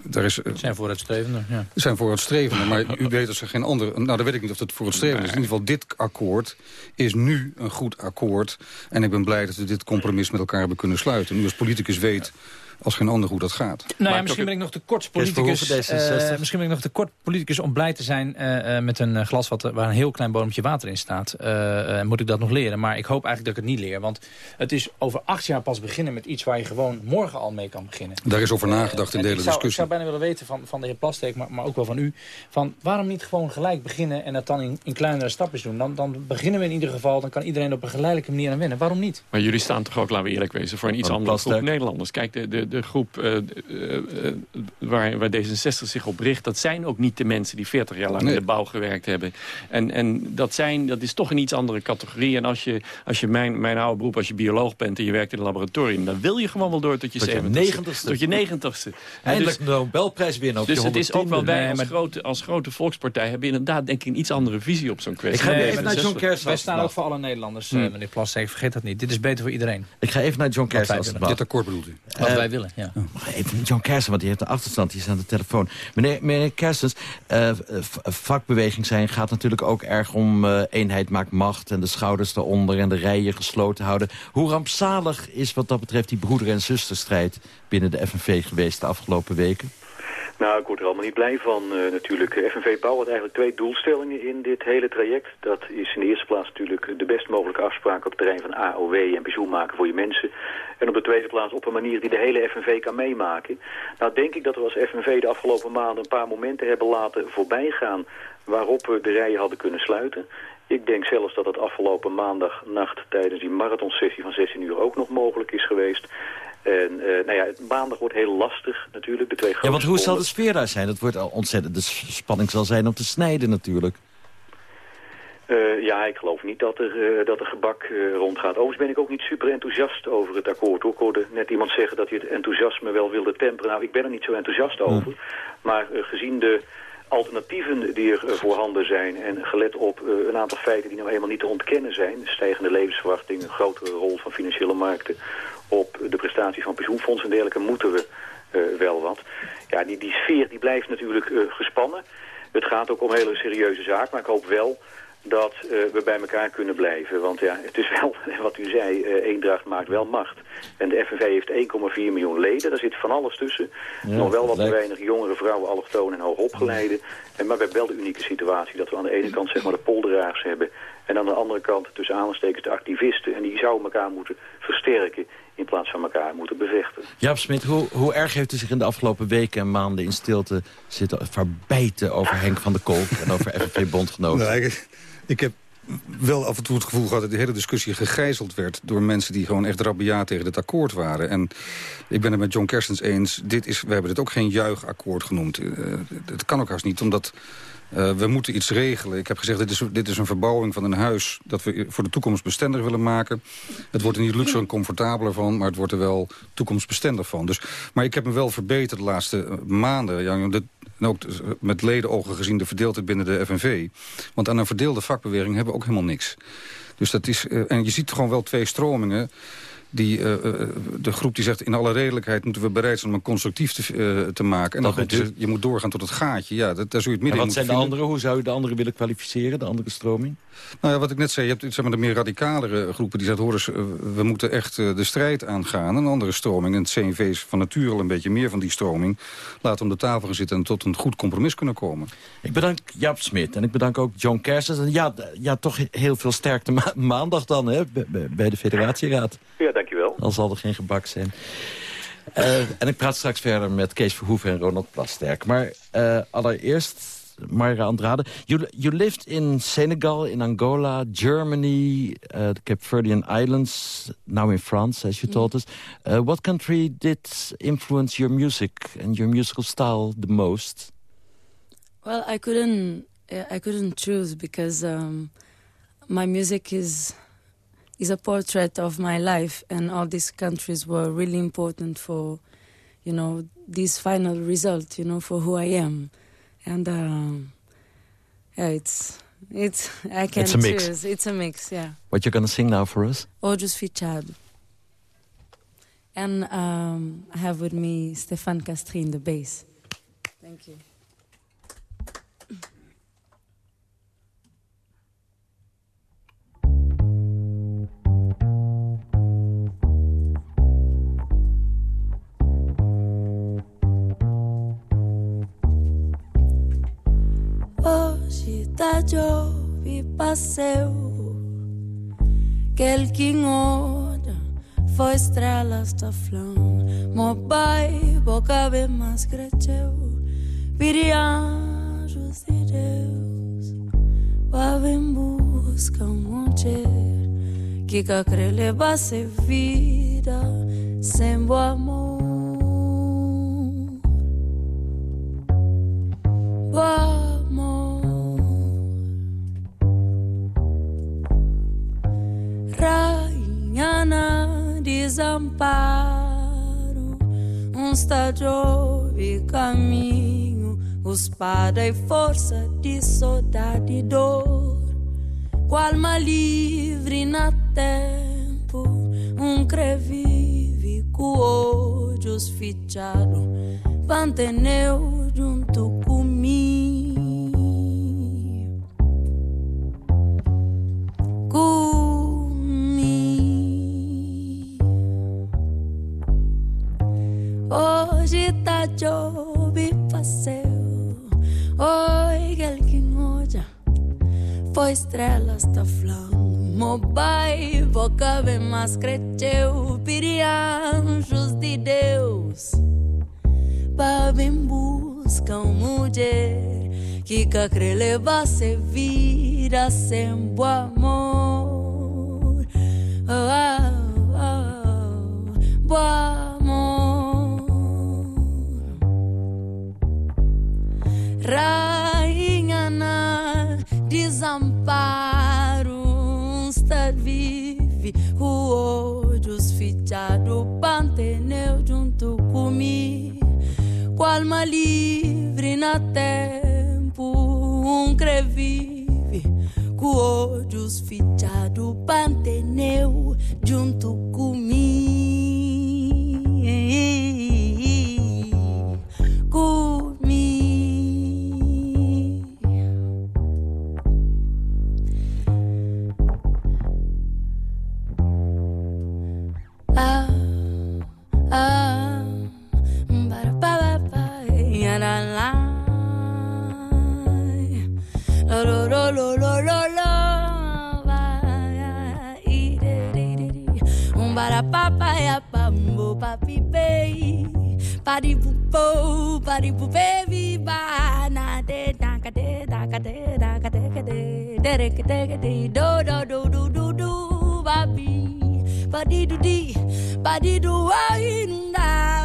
daar is... zijn vooruitstrevender, ja. Zijn vooruitstrevender, maar u weet dat er geen andere... nou, dan weet ik niet of het vooruitstrevender is. In ieder geval, dit akkoord is nu een goed akkoord. En ik ben blij dat we dit compromis met elkaar hebben kunnen sluiten. Nu als politicus weet als geen ander hoe dat gaat. Nou ja, misschien ben ik nog te kort politicus. Uh, misschien ben ik nog te kort politicus om blij te zijn uh, uh, met een glas wat, waar een heel klein bodempje water in staat. moet ik dat nog leren? Maar ik hoop eigenlijk dat ik het niet leer. Want het is over acht jaar pas beginnen met iets waar je gewoon morgen al mee kan beginnen. Daar is over nagedacht in de hele ik zou, discussie. Ik zou bijna willen weten van, van de heer Plasteek, maar, maar ook wel van u. Van waarom niet gewoon gelijk beginnen en dat dan in, in kleinere stapjes doen? Dan, dan beginnen we in ieder geval, dan kan iedereen op een geleidelijke manier aan wennen. Waarom niet? Maar jullie staan toch ook, laten we eerlijk wezen, voor een iets andere groep Nederlanders. Kijk, de, de, de groep uh, uh, uh, waar, waar D66 zich op richt... dat zijn ook niet de mensen die 40 jaar lang nee. in de bouw gewerkt hebben. En, en dat, zijn, dat is toch een iets andere categorie. En als je, als je mijn, mijn oude beroep, als je bioloog bent... en je werkt in een laboratorium... dan wil je gewoon wel door tot je tot 70ste. Tot je 90ste. Eindelijk dus, de Nobelprijs winnen op Dus je het is ook wel wij als, grote, als grote volkspartij... hebben inderdaad denk ik een iets andere visie op zo'n kwestie. Ik ga nee, even naar John Kersveld. Wij staan ook voor alle Nederlanders, hmm. meneer Plasseek. Vergeet dat niet. Dit is beter voor iedereen. Ik ga even naar John Kersveld. Dit akkoord bedoelt u? Wat uh, wij willen, ja. Oh, even John Kersens, want die heeft de achterstand, die is aan de telefoon. Meneer, meneer Kersens, uh, vakbeweging zijn gaat natuurlijk ook erg om uh, eenheid maakt macht... en de schouders eronder en de rijen gesloten houden. Hoe rampzalig is wat dat betreft die broeder- en zusterstrijd... binnen de FNV geweest de afgelopen weken? Nou, ik word er allemaal niet blij van uh, natuurlijk. FNV Bouw had eigenlijk twee doelstellingen in dit hele traject. Dat is in de eerste plaats natuurlijk de best mogelijke afspraak op het terrein van AOW en pensioen maken voor je mensen. En op de tweede plaats op een manier die de hele FNV kan meemaken. Nou denk ik dat we als FNV de afgelopen maanden een paar momenten hebben laten voorbijgaan waarop we de rijen hadden kunnen sluiten. Ik denk zelfs dat het afgelopen maandagnacht tijdens die marathonsessie van 16 uur ook nog mogelijk is geweest. En uh, nou ja, maandag wordt heel lastig natuurlijk. De twee ja, want hoe zal de sfeer daar zijn? Dat wordt al ontzettend. De spanning zal zijn om te snijden natuurlijk. Uh, ja, ik geloof niet dat er, uh, dat er gebak uh, rondgaat. Overigens ben ik ook niet super enthousiast over het akkoord. Hoor. Ik hoorde net iemand zeggen dat hij het enthousiasme wel wilde temperen. Nou, ik ben er niet zo enthousiast over. Hmm. Maar gezien de alternatieven die er voorhanden zijn... en gelet op een aantal feiten die nou helemaal niet te ontkennen zijn... stijgende levensverwachting, een grotere rol van financiële markten... op de prestatie van pensioenfondsen en dergelijke moeten we wel wat. Ja, die, die sfeer die blijft natuurlijk gespannen... Het gaat ook om hele serieuze zaak, maar ik hoop wel dat uh, we bij elkaar kunnen blijven. Want ja, het is wel, [laughs] wat u zei, uh, eendracht maakt wel macht. En de FNV heeft 1,4 miljoen leden, daar zit van alles tussen. Ja, Nog wel wat te weinig jongere vrouwen, allochtonen en hoogopgeleiden. En, maar we hebben wel de unieke situatie dat we aan de ene kant zeg maar de polderaars hebben... en aan de andere kant tussen aanstekens de activisten. En die zouden elkaar moeten versterken in plaats van elkaar moeten bevechten. Jaap Smit, hoe, hoe erg heeft u zich in de afgelopen weken en maanden in stilte zitten verbijten over Henk van der Kolk en over FNV-bondgenoten? Nou, ik, heb wel af en toe het gevoel gehad dat de hele discussie gegijzeld werd... door mensen die gewoon echt rabiaat tegen het akkoord waren. En ik ben het met John Kerstens eens. Dit is, we hebben dit ook geen juichakkoord genoemd. Uh, het kan ook haast niet, omdat... Uh, we moeten iets regelen. Ik heb gezegd, dit is, dit is een verbouwing van een huis... dat we voor de toekomst bestendig willen maken. Het wordt er niet luxer en comfortabeler van... maar het wordt er wel toekomstbestendig van. Dus, maar ik heb me wel verbeterd de laatste maanden. Ja, de, en ook met ledenogen gezien de verdeeldheid binnen de FNV. Want aan een verdeelde vakbeweging hebben we ook helemaal niks. Dus dat is, uh, en je ziet gewoon wel twee stromingen die, uh, de groep die zegt in alle redelijkheid moeten we bereid zijn om een constructief te, uh, te maken. En dan zegt, je moet doorgaan tot het gaatje. Ja, dat, daar zul je het midden en wat zijn de anderen? Hoe zou je de anderen willen kwalificeren, de andere stroming? Nou ja, wat ik net zei, je hebt zeg maar, de meer radicalere groepen die zeggen... horen we moeten echt de strijd aangaan. Een andere stroming, en het CNV is van nature al een beetje meer van die stroming... laten om de tafel gaan zitten en tot een goed compromis kunnen komen. Ik bedank Jaap Smit en ik bedank ook John Kersens. En ja, ja, toch heel veel sterkte ma [laughs] maandag dan hè, bij de federatieraad. Ja. Dan zal er geen gebak zijn. Uh, en ik praat straks verder met Kees Verhoeven en Ronald Plasterk. Maar uh, allereerst, Mayra Andrade. You, you lived in Senegal, in Angola, Germany, the Cape Verdean Islands, now in France, as you told us. what country did influence your music and your musical style the most? Well, I couldn't, I couldn't choose because um, my music is is a portrait of my life, and all these countries were really important for, you know, this final result, you know, for who I am, and um, yeah, it's it's I can it's a mix. choose. It's a mix, yeah. What you're gonna sing now for us? Ojos Fichado. And um, I have with me Stefan Castrin, the bass. Thank you. Tá e passeu Que el quem olha Foi estrelas da flão Mo pai, boca bem mais Pedi anjos de Deus Para vir buscar um mulher Que levasse vida Sem amor desamparo, um estádio e caminho, espada e força de saudade e dor, com alma livre na tempo, um crevive com olhos fichado, panteneu junto comigo. Tá chove passeu Oi, que olha Foi estrelas da flama Mobai, boca bem mais cresceu Piri anjos de Deus Para bem buscar uma mulher Que cacre levasse vida sem bom amor. Oh, oh, oh, Bom Rainha na desamparo Está vive o olhos fichado Panteneu junto comigo. Com alma livre na tempo Um crevive. Com olhos fichado Panteneu junto comigo lo lo lo lo va i de de de de. Un bara papa ya pambo papi pei pari pupo pari ba na de da ka de da ka de da ka de ka de de de ka de ka de do do do do do do papi padi do di. Padi do wa in da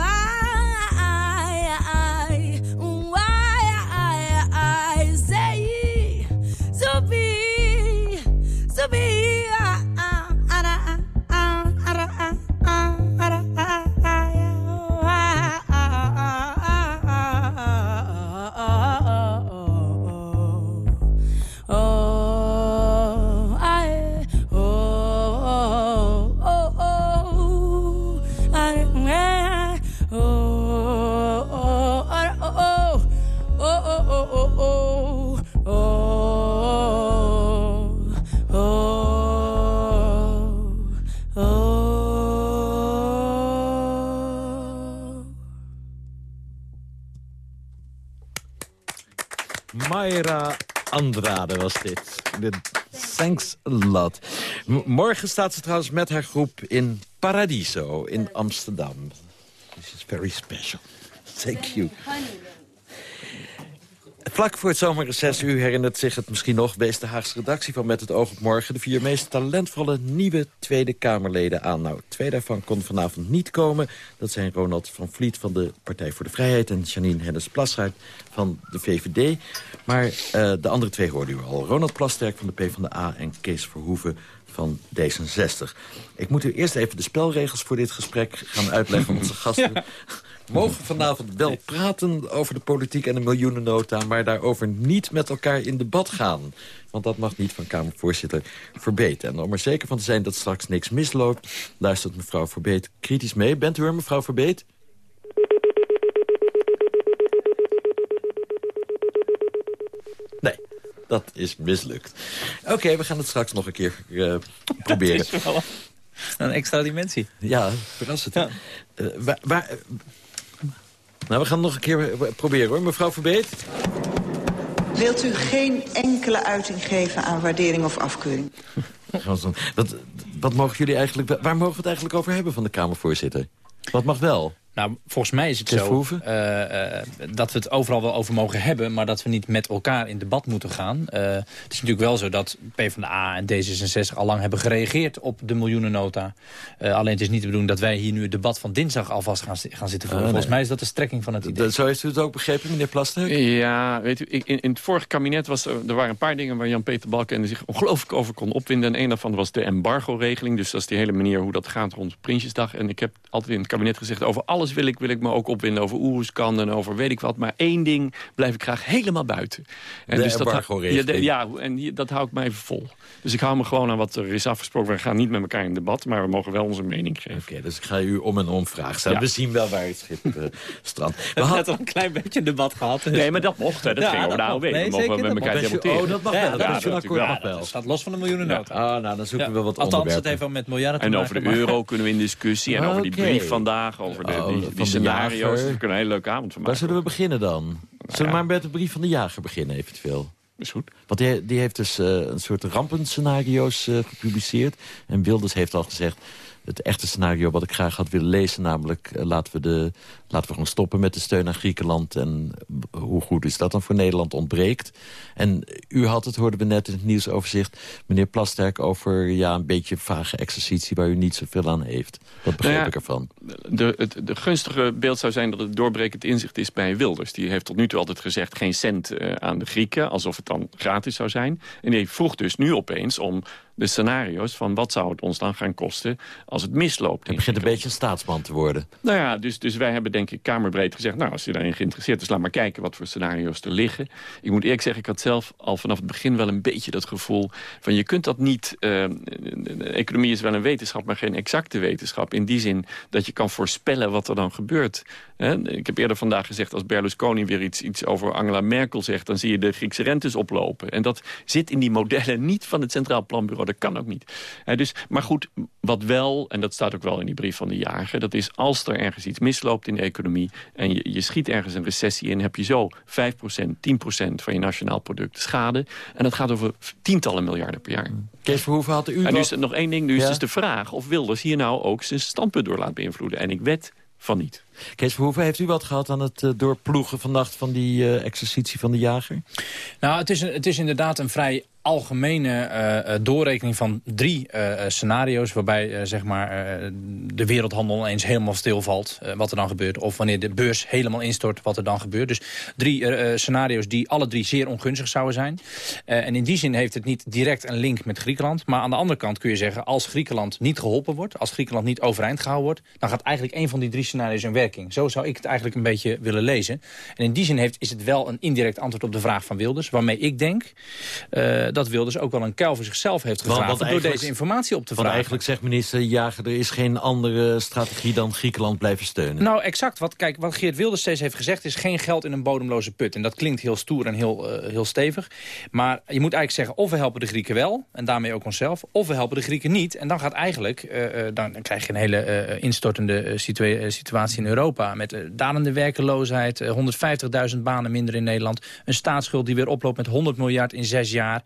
Mayra Andrade was dit. Thanks a lot. Morgen staat ze trouwens met haar groep in Paradiso in Amsterdam. This is very special. Thank you. Vlak voor het zomerreces, u herinnert zich het misschien nog... wees de Haagse redactie van Met het oog op morgen... de vier meest talentvolle nieuwe Tweede Kamerleden aan. Nou, twee daarvan konden vanavond niet komen. Dat zijn Ronald van Vliet van de Partij voor de Vrijheid... en Janine Hennis-Plasgaard van de VVD. Maar eh, de andere twee hoorden u al. Ronald Plasterk van de PvdA en Kees Verhoeven van D66. Ik moet u eerst even de spelregels voor dit gesprek gaan uitleggen. Onze gasten mogen vanavond wel praten over de politiek en de miljoenennota... maar daarover niet met elkaar in debat gaan. Want dat mag niet van Kamervoorzitter Verbeet. En om er zeker van te zijn dat straks niks misloopt... luistert mevrouw Verbeet kritisch mee. Bent u er, mevrouw Verbeet? Nee, dat is mislukt. Oké, we gaan het straks nog een keer eh, proberen. Dat is wel een extra dimensie. Ja, verrassend. hè? Eh, waar, waar- nou, we gaan het nog een keer eh, proberen hoor. Mevrouw Verbeet? Wilt u geen enkele uiting geven aan waardering of afkeuring? [laughs] Wat, wat mogen jullie eigenlijk... Waar mogen we het eigenlijk over hebben van de Kamervoorzitter? Wat mag wel? Nou, volgens mij is het zo eh, eh, dat we het overal wel over mogen hebben... maar dat we niet met elkaar in debat moeten gaan. Eh, het is natuurlijk wel zo dat PvdA en D66 al lang hebben gereageerd op de miljoenennota. Eh, alleen het is niet de bedoeling dat wij hier nu het debat van dinsdag alvast gaan, gaan zitten voeren. Ah, nee. Volgens mij is dat de strekking van het idee. Dat- Zo heeft u het ook begrepen, meneer Plasterk? Ja, weet u, ik- in, in het vorige kabinet was er, er waren een paar dingen waar Jan-Peter Balkenende zich ongelooflijk over kon opwinden. En een daarvan was de embargo-regeling. Dus dat is die hele manier hoe dat gaat rond Prinsjesdag. En ik heb altijd in het kabinet gezegd, over alles wil ik, wil ik me ook opwinden. Over Oeruzkan en over weet ik wat. Maar één ding blijf ik graag helemaal buiten. En De dat. Ja, de- ja, en hier- dat hou ik mij even vol. Dus ik hou me gewoon aan wat er is afgesproken. We gaan niet met elkaar in debat, maar we mogen wel onze mening geven. Oké, dus ik ga u om en om vragen stellen. Ja. We zien wel waar het schip uh, strandt. [laughs] We hebben net al een klein beetje een debat gehad. dus- Nee, maar dat mocht, hè. Dat Ja, ging over de AOW. Nee, mogen we zeker, met dat elkaar debatteren. Oh, dat mag Ja, wel. ja, Dat dat mag wel. Dat staat los van de miljoenennota. Ah, nou, dan zoeken we wat Althans, het onderwerpen. heeft wel met miljarden te En maken, over de euro kunnen we in discussie. En over die brief vandaag, over de, Die, van die de scenario's. jager. Een hele leuke avond van Waar zullen we beginnen dan? Zullen we maar met de brief van de jager beginnen, eventueel? Is goed. Want die, die heeft dus eh, een soort rampenscenario's eh, gepubliceerd. En Wilders heeft al gezegd... het echte scenario wat ik graag had willen lezen... namelijk eh, laten, we de, laten we gewoon stoppen met de steun aan Griekenland... en hoe goed is dat dan voor Nederland ontbreekt. En u had het, hoorden we net in het nieuwsoverzicht... meneer Plasterk over ja, een beetje vage exercitie... waar u niet zoveel aan heeft. Wat begreep Nou ja, ik ervan? De, het de gunstige beeld zou zijn dat het doorbrekend inzicht is bij Wilders. Die heeft tot nu toe altijd gezegd geen cent eh, aan de Grieken... alsof het dan gratis zou zijn. En die vroeg dus nu opeens om de scenario's van wat zou het ons dan gaan kosten als het misloopt. Het begint een beetje een staatsman te worden. Nou ja, dus, dus wij hebben denk ik kamerbreed gezegd... nou, als je daarin geïnteresseerd is, laat maar kijken wat voor scenario's er liggen. Ik moet eerlijk zeggen, ik had zelf al vanaf het begin wel een beetje dat gevoel... van je kunt dat niet... eh, economie is wel een wetenschap, maar geen exacte wetenschap. In die zin dat je kan voorspellen wat er dan gebeurt. Ik heb eerder vandaag gezegd, als Berlusconi weer iets, iets over Angela Merkel zegt... dan zie je de Griekse rentes oplopen. En dat zit in die modellen niet van het Centraal Planbureau. Dat kan ook niet. Hè, dus, maar goed, wat wel, en dat staat ook wel in die brief van de jager... dat is als er ergens iets misloopt in de economie... en je, je schiet ergens een recessie in... heb je zo 5%, 10% van je nationaal product schade. En dat gaat over tientallen miljarden per jaar. Kees Verhoeven had u En nu is er nog één ding. Nu is dus de vraag of Wilders hier nou ook zijn standpunt door laat beïnvloeden. En ik wed van niet. Kees Verhoeven, heeft u wat gehad aan het uh, doorploegen vannacht van die uh, exercitie van de jager? Nou, het is, het is inderdaad een vrij algemene uh, doorrekening van drie uh, scenario's... waarbij zeg maar, de wereldhandel eens helemaal stilvalt, wat er dan gebeurt. Of wanneer de beurs helemaal instort, wat er dan gebeurt. Dus drie scenario's die alle drie zeer ongunstig zouden zijn. en in die zin heeft het niet direct een link met Griekenland. Maar aan de andere kant kun je zeggen, als Griekenland niet geholpen wordt... als Griekenland niet overeind gehouden wordt... dan gaat eigenlijk één van die drie scenario's in werking. Zo zou ik het eigenlijk een beetje willen lezen. En in die zin heeft, is het wel een indirect antwoord op de vraag van Wilders... waarmee ik denk dat Wilders ook wel een kuil voor zichzelf heeft gegraven... door deze informatie op te vragen. Want eigenlijk zegt minister Jager... er is geen andere strategie dan Griekenland blijven steunen. Nou, exact. Wat, kijk, wat Geert Wilders steeds heeft gezegd... is geen geld in een bodemloze put. En dat klinkt heel stoer en heel, uh, heel stevig. Maar je moet eigenlijk zeggen... of we helpen de Grieken wel, en daarmee ook onszelf... of we helpen de Grieken niet. En dan gaat eigenlijk... Uh, dan, dan, krijg je een hele uh, instortende situa situatie in Europa... met dalende werkeloosheid, 150.000 banen minder in Nederland... een staatsschuld die weer oploopt met 100 miljard in zes jaar...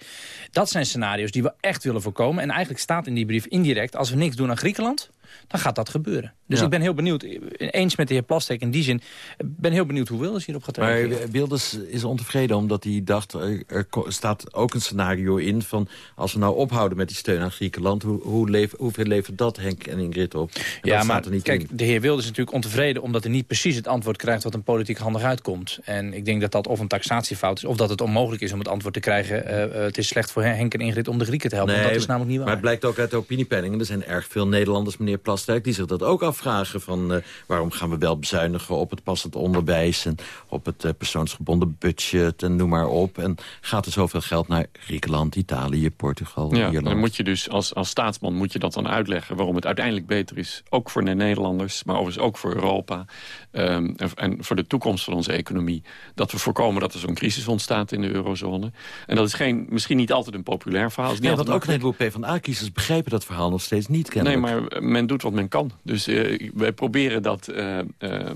Dat zijn scenario's die we echt willen voorkomen. En eigenlijk staat in die brief indirect... als we niks doen aan Griekenland, dan gaat dat gebeuren. Dus Ja. ik ben heel benieuwd, eens met de heer Plastek in die zin... ben heel benieuwd hoe Wilders hierop gaat Maar reageren. Wilders is ontevreden omdat hij dacht... er, staat ook een scenario in van... als we nou ophouden met die steun aan Griekenland... hoe, hoe leef, hoeveel levert dat Henk en Ingrid op? En Ja, maar kijk, in. de heer Wilders is natuurlijk ontevreden... omdat hij niet precies het antwoord krijgt wat hem politiek handig uitkomt. En ik denk dat dat of een taxatiefout is... of dat het onmogelijk is om het antwoord te krijgen... eh, eh, het is slecht voor Henk en Ingrid om de Grieken te helpen. dat is namelijk niet waar. Maar het blijkt ook uit de opiniepeilingen. Er zijn erg veel Nederlanders, meneer Plasterk... die zich dat ook afvragen van... eh, waarom gaan we wel bezuinigen op het passend onderwijs... en op het eh, persoonsgebonden budget en noem maar op. En gaat er zoveel geld naar Griekenland, Italië, Portugal, Ja, Ierland? dan moet je dus als, als staatsman moet je dat dan uitleggen... waarom het uiteindelijk beter is, ook voor de Nederlanders... maar overigens ook voor Europa ehm, en, en voor de toekomst van onze economie... dat we voorkomen dat er zo'n crisis ontstaat in de eurozone. En dat is geen, misschien niet altijd een populair verhaal. Want altijd ook een heleboel PvdA-kiezers begrijpen dat verhaal nog steeds niet Nee, maar men doet wat men kan. Dus eh, wij proberen dat, eh, eh, eh,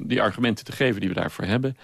die argumenten te geven die we daarvoor hebben.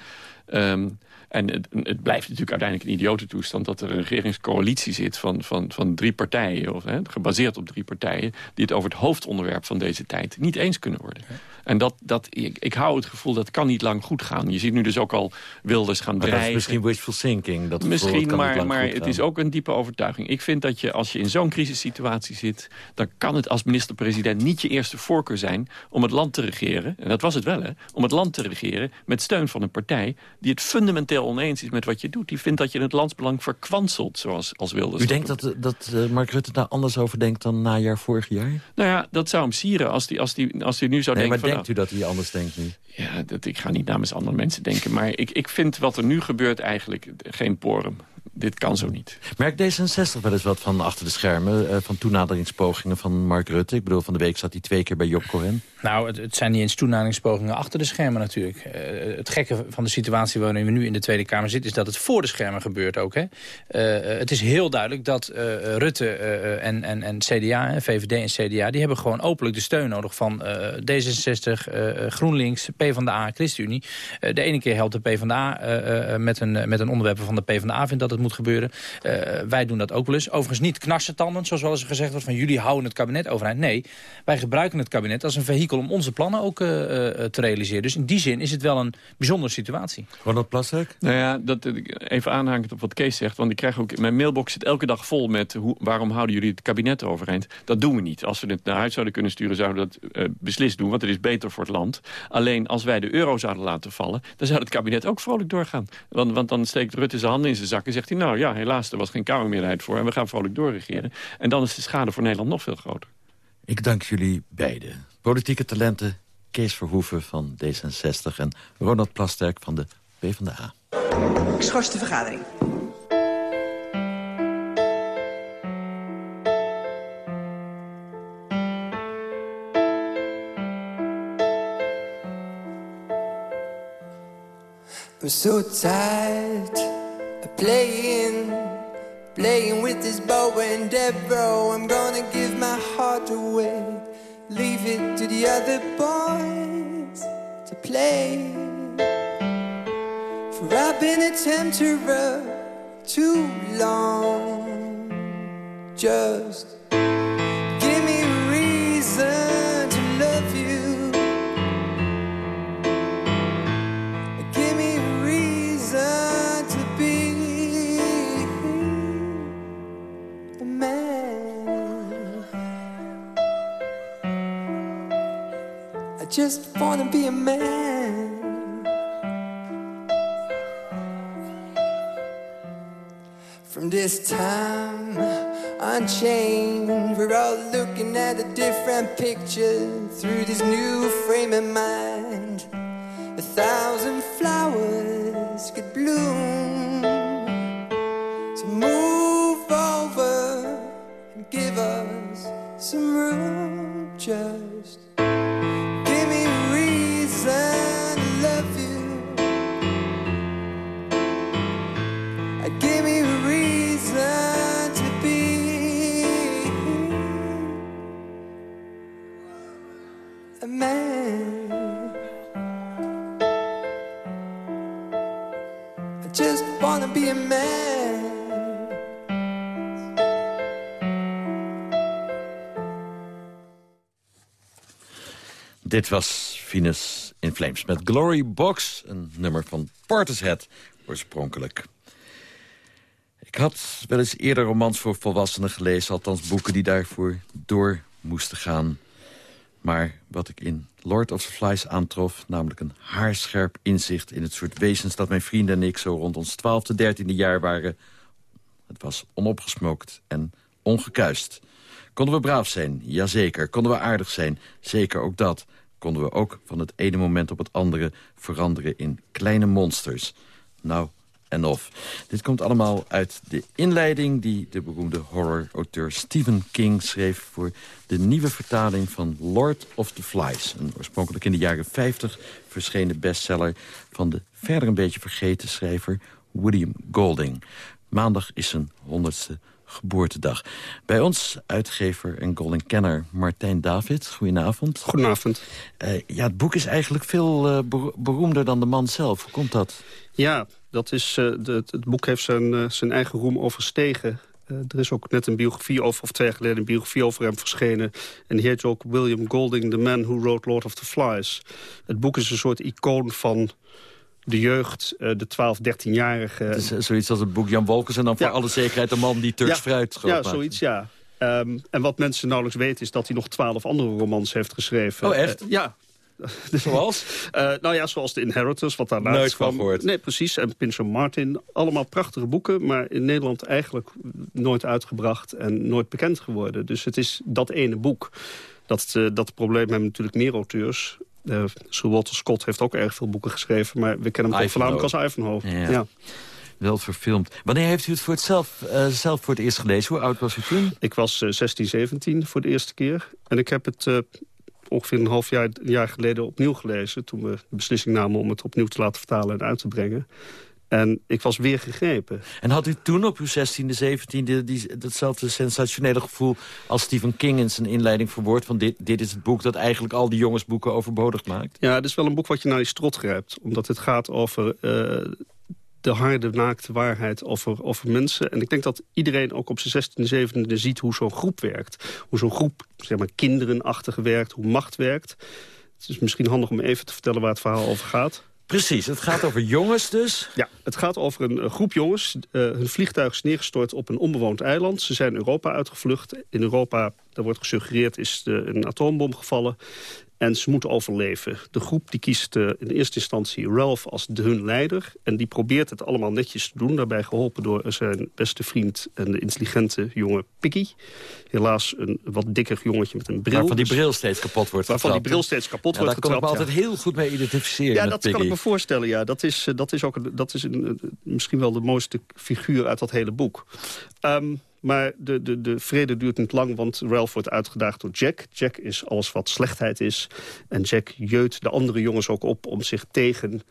Ehm, en het, het blijft natuurlijk uiteindelijk een idiote toestand... dat er een regeringscoalitie zit van, van, van drie partijen... Of, hè, gebaseerd op drie partijen... die het over het hoofdonderwerp van deze tijd niet eens kunnen worden. En dat, dat, ik, ik hou het gevoel dat kan niet lang goed gaan. Je ziet nu dus ook al Wilders gaan Maar dreigen. misschien wishful thinking. Dat Misschien, kan maar, maar het is ook een diepe overtuiging. Ik vind dat je, als je in zo'n crisissituatie zit... dan kan het als minister-president niet je eerste voorkeur zijn... om het land te regeren, en dat was het wel, hè... om het land te regeren met steun van een partij... die het fundamenteel oneens is met wat je doet. Die vindt dat je het landsbelang verkwanselt, zoals als Wilders U dat denkt doet. dat, dat eh, Mark Rutte daar anders over denkt dan najaar vorig jaar? Nou ja, dat zou hem sieren als hij als die, als die nu zou nee, denken... maar van, denkt u dat hij anders denkt nu? Ja, dat, ik ga niet namens andere mensen denken. Maar ik, ik vind wat er nu gebeurt eigenlijk geen porum. Dit kan zo niet. Merkt D66 wel eens wat van achter de schermen... eh, van toenaderingspogingen van Mark Rutte? Ik bedoel, van de week zat hij twee keer bij Job Cohen. Nou, het, het zijn niet eens toenaderingspogingen achter de schermen natuurlijk. Eh, het gekke van de situatie waarin we nu in de Tweede Kamer zitten... is dat het voor de schermen gebeurt ook. Hè? Eh, het is heel duidelijk dat eh, Rutte eh, en, en, en CDA, VVD en CDA... die hebben gewoon openlijk de steun nodig van eh, D66, eh, GroenLinks, PvdA, ChristenUnie. Eh, de ene keer helpt de PvdA eh, eh, met, een, met een onderwerp van de PvdA vindt dat het moet gebeuren. Eh, wij doen dat ook wel eens. Overigens niet knarsetanden, zoals wel eens gezegd wordt... van jullie houden het kabinet overeind. Nee, wij gebruiken het kabinet als een vehikel om onze plannen ook eh, eh, te realiseren. Dus in die zin is het wel een bijzondere situatie. Ronald Plasterk? Nou ja, dat, even aanhangend op wat Kees zegt. Want ik krijg ook, mijn mailbox zit elke dag vol met... Hoe, waarom houden jullie het kabinet overeind? Dat doen we niet. Als we het naar huis zouden kunnen sturen, zouden we dat beslist doen. Want het is beter voor het land. Alleen als wij de euro zouden laten vallen... dan zou het kabinet ook vrolijk doorgaan. Want, want dan steekt Rutte zijn handen in zijn zak en zegt hij... nou ja, helaas, er was geen Kamermeerderheid voor... en we gaan vrolijk doorregeren. En dan is de schade voor Nederland nog veel groter. Ik dank jullie beiden. Politieke talenten Kees Verhoeven van D66... en Ronald Plasterk van de PvdA. Ik schors de vergadering. I'm so tired playing Playing with this bow and arrow, I'm gonna give my heart away. Leave it to the other boys to play. For I've been a tempter too long. Just wanna be a man. From this time unchanged, we're all looking at a different picture through this new frame of mind. A thousand Dit was Venus in Flames met Glory Box, een nummer van Portishead oorspronkelijk. Ik had wel eens eerder romans voor volwassenen gelezen... althans boeken die daarvoor door moesten gaan. Maar wat ik in Lord of the Flies aantrof... namelijk een haarscherp inzicht in het soort wezens... dat mijn vrienden en ik zo rond ons twaalfde, dertiende jaar waren... het was onopgesmokt en ongekuist. Konden we braaf zijn? Jazeker. Konden we aardig zijn? Zeker ook dat. Konden we ook van het ene moment op het andere veranderen in kleine monsters? Nou, en of. Dit komt allemaal uit de inleiding die de beroemde horror-auteur Stephen King schreef... voor de nieuwe vertaling van Lord of the Flies. Een oorspronkelijk in de jaren 50 verschenen bestseller... van de verder een beetje vergeten schrijver William Golding. Maandag is zijn honderdste geboortedag. Bij ons uitgever en Golding-kenner Martijn David. Goedenavond. Goedenavond. Eh, ja, het boek is eigenlijk veel eh, bero- beroemder dan de man zelf. Hoe komt dat? Ja, dat is, eh, de, het boek heeft zijn, zijn eigen roem overstegen. Er is ook net een biografie over, of twee jaar geleden... een biografie over hem verschenen. En die heet ook William Golding, The Man Who Wrote Lord of the Flies. Het boek is een soort icoon van de jeugd, eh, de 12, 13-jarige. Het is eh, zoiets als het boek Jan Wolkers... en dan voor Ja. alle zekerheid de man die Turks Ja, fruit Ja, maakt. zoiets, ja. Ehm, en wat mensen nauwelijks weten is dat hij nog twaalf andere romans heeft geschreven. Oh, echt? Eh, ja. [laughs] Zoals? Eh, nou ja, zoals The Inheritors, wat daarna Nooit van kwam. gehoord. Nee, precies. En Pincher Martin. Allemaal prachtige boeken, maar in Nederland eigenlijk nooit uitgebracht en nooit bekend geworden. Dus het is dat ene boek. Dat, dat probleem hebben natuurlijk meer auteurs. Uh, Sir Walter Scott heeft ook erg veel boeken geschreven, maar we kennen hem toch voornamelijk als Ivanhoe. Ja. Ja. Wel verfilmd. Wanneer heeft u het voor het zelf, eh, zelf voor het eerst gelezen? Hoe oud was u toen? Ik was eh, 16, 17 voor de eerste keer. En ik heb het eh, ongeveer een half jaar, een jaar geleden opnieuw gelezen... toen we de beslissing namen om het opnieuw te laten vertalen en uit te brengen. En ik was weer gegrepen. En had u toen op uw 16e, 17e die, datzelfde sensationele gevoel... als Stephen King in zijn inleiding verwoord... van dit, dit is het boek dat eigenlijk al die jongensboeken overbodig maakt? Ja, het is wel een boek wat je naar je strot grijpt. Omdat het gaat over eh, de harde, naakte waarheid over, over mensen. En ik denk dat iedereen ook op zijn 16e, 17e ziet hoe zo'n groep werkt. Hoe zo'n groep, zeg maar, kinderenachtig werkt, hoe macht werkt. Het is misschien handig om even te vertellen waar het verhaal over gaat. Precies, het gaat over jongens dus? Ja, het gaat over een, groep jongens. Uh, hun vliegtuig is neergestort op een onbewoond eiland. Ze zijn Europa uitgevlucht. In Europa, daar wordt gesuggereerd, is de, een atoombom gevallen. En ze moeten overleven. De groep die kiest uh, in eerste instantie Ralph als de, hun leider. En die probeert het allemaal netjes te doen. Daarbij geholpen door zijn beste vriend en de intelligente jonge Piggy. Helaas een wat dikker jongetje met een bril. Waarvan die bril steeds kapot wordt Waarvan getrapt. die bril steeds kapot ja, wordt daar getrapt. Daar kan ik me altijd heel goed mee identificeren Ja, dat Piggy. kan ik me voorstellen. Ja. Dat, is, dat is, ook een, dat is een, misschien wel de mooiste figuur uit dat hele boek. Um, maar de, de, de vrede duurt niet lang, want Ralph wordt uitgedaagd door Jack. Jack is alles wat slechtheid is. En Jack jeut de andere jongens ook op om zich tegen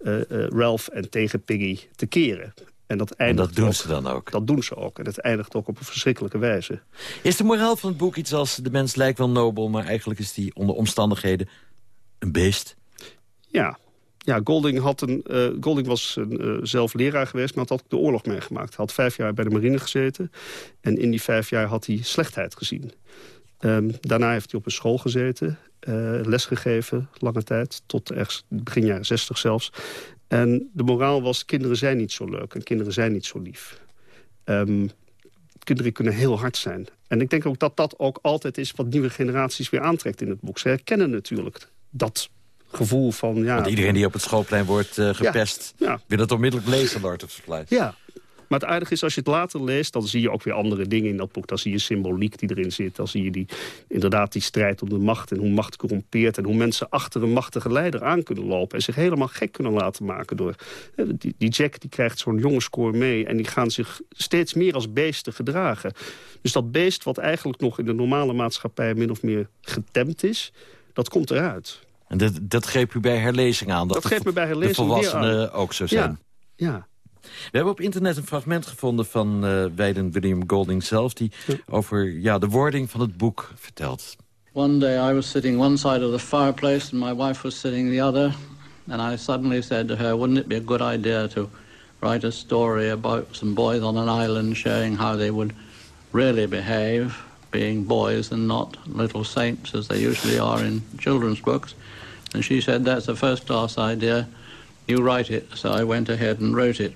uh, uh, Ralph en tegen Piggy te keren. En dat, En dat doen ook- ze dan ook. Dat doen ze ook. En het eindigt ook op een verschrikkelijke wijze. Is de moraal van het boek iets als de mens lijkt wel nobel... maar eigenlijk is die onder omstandigheden een beest? Ja, ja Golding, had een, eh, Golding was een, eh, zelf leraar geweest, maar had ook de oorlog meegemaakt. Had vijf jaar bij de marine gezeten. En in die vijf jaar had hij slechtheid gezien. Ehm, daarna heeft hij op een school gezeten, eh lesgegeven, lange tijd. Tot ergens begin jaren zestig zelfs. En de moraal was, kinderen zijn niet zo leuk en kinderen zijn niet zo lief. Ehm, kinderen kunnen heel hard zijn. En ik denk ook dat dat ook altijd is wat nieuwe generaties weer aantrekt in het boek. Ze herkennen natuurlijk dat gevoel van... Ja, Want iedereen die op het schoolplein wordt eh, gepest... Ja. wil dat onmiddellijk lezen, Lord of the. Ja, maar het aardige is, als je het later leest... dan zie je ook weer andere dingen in dat boek. Dan zie je symboliek die erin zit. Dan zie je die, inderdaad die strijd om de macht... en hoe macht corrompeert... en hoe mensen achter een machtige leider aan kunnen lopen... en zich helemaal gek kunnen laten maken door... eh, Die, die Jack die krijgt zo'n jongenskoor mee... en die gaan zich steeds meer als beesten gedragen. Dus dat beest wat eigenlijk nog in de normale maatschappij... min of meer getemd is, dat komt eruit. En dat, dat greep u bij herlezing aan? Dat, Dat de me bij herlezing De volwassenen ook zo zijn? ja. We hebben op internet een fragment gevonden van eh Wijlen William Golding zelf... die over ja, de wording van het boek vertelt. One day I was sitting one side of the fireplace and my wife was sitting the other. And I suddenly said to her, wouldn't it be a good idea to write a story about some boys on an island showing how they would really behave, being boys and not little saints as they usually are in children's books? And she said, that's a first class idea. You write it. So I went ahead and wrote it.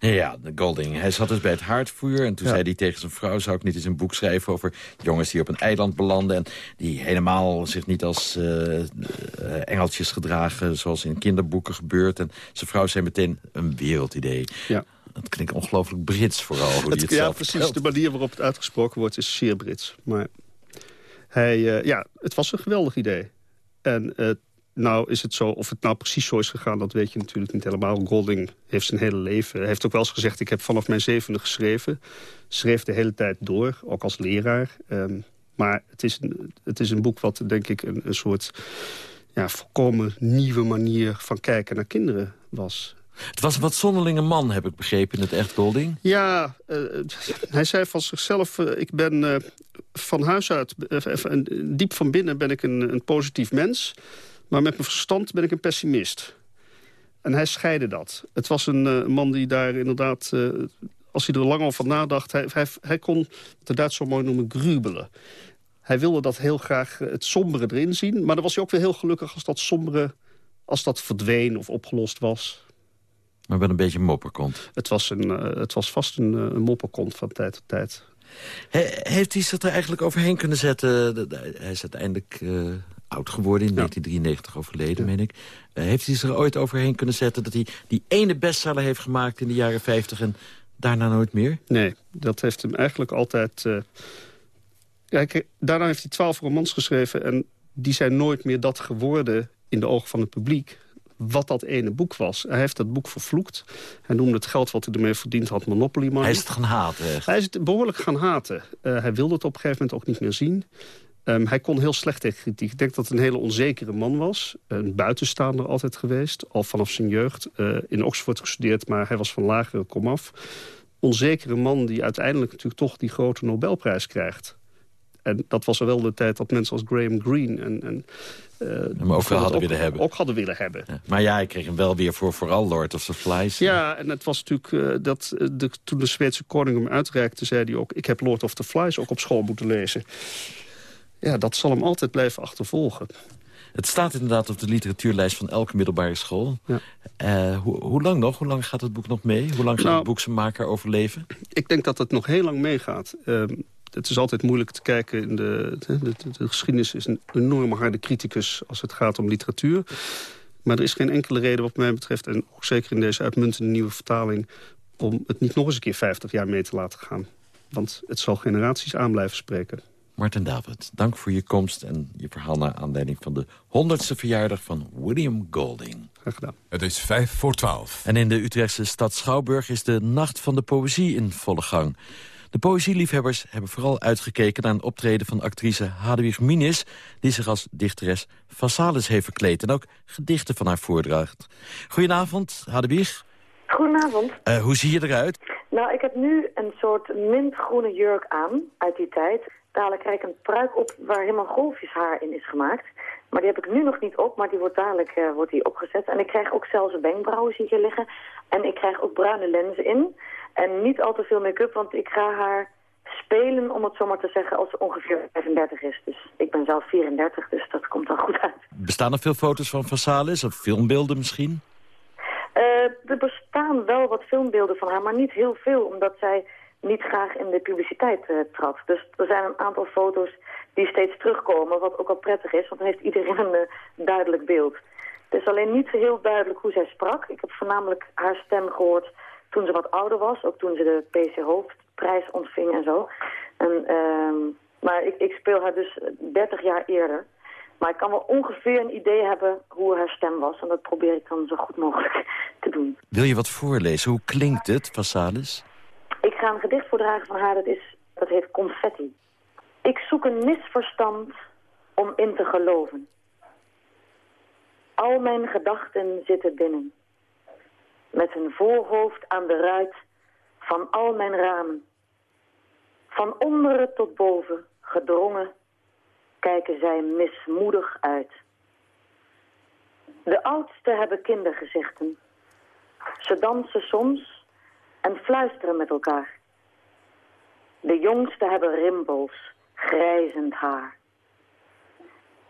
Ja, de Golding. Hij zat dus bij het haardvuur en toen zei hij tegen zijn vrouw... zou ik niet eens een boek schrijven over jongens die op een eiland belanden... en die helemaal zich niet als eh, eh, engeltjes gedragen... zoals in kinderboeken gebeurt. En zijn vrouw zei meteen een wereldidee. Ja. Dat klinkt ongelooflijk Brits vooral, hoe hij Het, het ja, precies. vertelt. De manier waarop het uitgesproken wordt is zeer Brits. Maar hij, eh, ja, het was een geweldig idee. En eh, nou is het zo, of het nou precies zo is gegaan... dat weet je natuurlijk niet helemaal. Golding heeft zijn hele leven... Hij heeft ook wel eens gezegd, ik heb vanaf mijn zevende geschreven. Schreef de hele tijd door, ook als leraar. Ehm, maar het is, een, het is een boek wat, denk ik, een, een soort... Ja, volkomen nieuwe manier van kijken naar kinderen was. Het was een wat zonderlinge man, heb ik begrepen, in het echt Golding. Ja, eh, hij zei van zichzelf... eh, ik ben eh, van huis uit, diep van binnen ben ik een, een positief mens... maar met mijn verstand ben ik een pessimist. En hij scheidde dat. Het was een eh, man die daar inderdaad... eh, als hij er lang over nadacht... Hij, hij, hij kon, wat de Duits zo mooi noemen, grubelen. Hij wilde dat heel graag eh, het sombere erin zien... maar dan was hij ook weer heel gelukkig als dat sombere... als dat verdween of opgelost was... Maar wel een beetje mopperkont. Het was, een, het was vast een, een mopperkont van tijd tot tijd. He- heeft hij zich er eigenlijk overheen kunnen zetten? De- de- Hij is uiteindelijk eh, oud geworden, in 1993 overleden, meen ik. Eh, heeft hij zich er ooit overheen kunnen zetten... dat hij die ene bestseller heeft gemaakt in de jaren 50 en daarna nooit meer? Nee, dat heeft hem eigenlijk altijd... eh, Kijk, daarna heeft hij twaalf romans geschreven... en die zijn nooit meer dat geworden in de ogen van het publiek... wat dat ene boek was. Hij heeft dat boek vervloekt. Hij noemde het geld wat hij ermee verdiend had Monopoly Money. Hij is het gaan haten. echt. Hij is het behoorlijk gaan haten. Eh, hij wilde het op een gegeven moment ook niet meer zien. Ehm, hij kon heel slecht tegen kritiek. Ik denk dat het een hele onzekere man was. Een buitenstaander altijd geweest. Al vanaf zijn jeugd. Eh, in Oxford gestudeerd, maar hij was van lagere komaf. Onzekere man die uiteindelijk natuurlijk toch die grote Nobelprijs krijgt. En dat was wel de tijd dat mensen als Graham Greene... En, en, eh, wel hadden willen hebben. Ook hadden willen hebben. Maar ja, ik kreeg hem wel weer voor vooral Lord of the Flies. Ja, en het was natuurlijk eh, dat de, toen de Zweedse koning hem uitreikte... zei hij ook, ik heb Lord of the Flies ook op school moeten lezen. Ja, dat zal hem altijd blijven achtervolgen. Het staat inderdaad op de literatuurlijst van elke middelbare school. Ja. Eh, hoe, hoe lang nog? Hoe lang gaat het boek nog mee? Hoe lang gaat Nou, het boek zijn maker overleven? Ik denk dat het nog heel lang meegaat. Ehm, het is altijd moeilijk te kijken. In de, de, de, de geschiedenis is een enorme harde criticus als het gaat om literatuur. Maar er is geen enkele reden wat mij betreft... en ook zeker in deze uitmuntende nieuwe vertaling... om het niet nog eens een keer 50 jaar mee te laten gaan. Want het zal generaties aan blijven spreken. Martin David, dank voor je komst en je verhaal naar aanleiding van de 100ste verjaardag van William Golding. Graag gedaan. Het is vijf voor twaalf. En in de Utrechtse stad Schouwburg is de Nacht van de Poëzie in volle gang. De poëzieliefhebbers hebben vooral uitgekeken naar een optreden van actrice Hadewig Minis... die zich als dichteres Vassalis heeft verkleed en ook gedichten van haar voordraagt. Goedenavond, Hadewig. Goedenavond. Uh, hoe zie je eruit? Nou, ik heb nu een soort mintgroene jurk aan uit die tijd. Dadelijk krijg ik een pruik op waar helemaal golfjeshaar in is gemaakt. Maar die heb ik nu nog niet op, maar die wordt dadelijk uh, wordt die opgezet. En ik krijg ook zelfs wenkbrauwen, zie ik hier liggen. En ik krijg ook bruine lenzen in. En niet al te veel make-up, want ik ga haar spelen, om het zo maar te zeggen, als ze ongeveer 35 is. Dus ik ben zelf 34, dus dat komt dan goed uit. Bestaan er veel foto's van Vassalis, of filmbeelden misschien? Uh, er bestaan wel wat filmbeelden van haar, maar niet heel veel, omdat zij niet graag in de publiciteit uh, trad. Dus er zijn een aantal foto's die steeds terugkomen, wat ook al prettig is, want dan heeft iedereen een uh, duidelijk beeld. Het is alleen niet heel duidelijk hoe zij sprak. Ik heb voornamelijk haar stem gehoord toen ze wat ouder was, ook toen ze de PC Hoofdprijs ontving en zo. En, uh, maar ik, ik speel haar dus 30 jaar eerder. Maar ik kan wel ongeveer een idee hebben hoe haar stem was. En dat probeer ik dan zo goed mogelijk [laughs] te doen. Wil je wat voorlezen? Hoe klinkt het, Vassalis? Ga een gedicht van haar, dat, is, dat heet Confetti. Ik zoek een misverstand om in te geloven. Al mijn gedachten zitten binnen. Met een voorhoofd aan de ruit van al mijn ramen. Van onderen tot boven, gedrongen, kijken zij mismoedig uit. De oudsten hebben kindergezichten. Ze dansen soms en fluisteren met elkaar. De jongsten hebben rimpels, grijzend haar.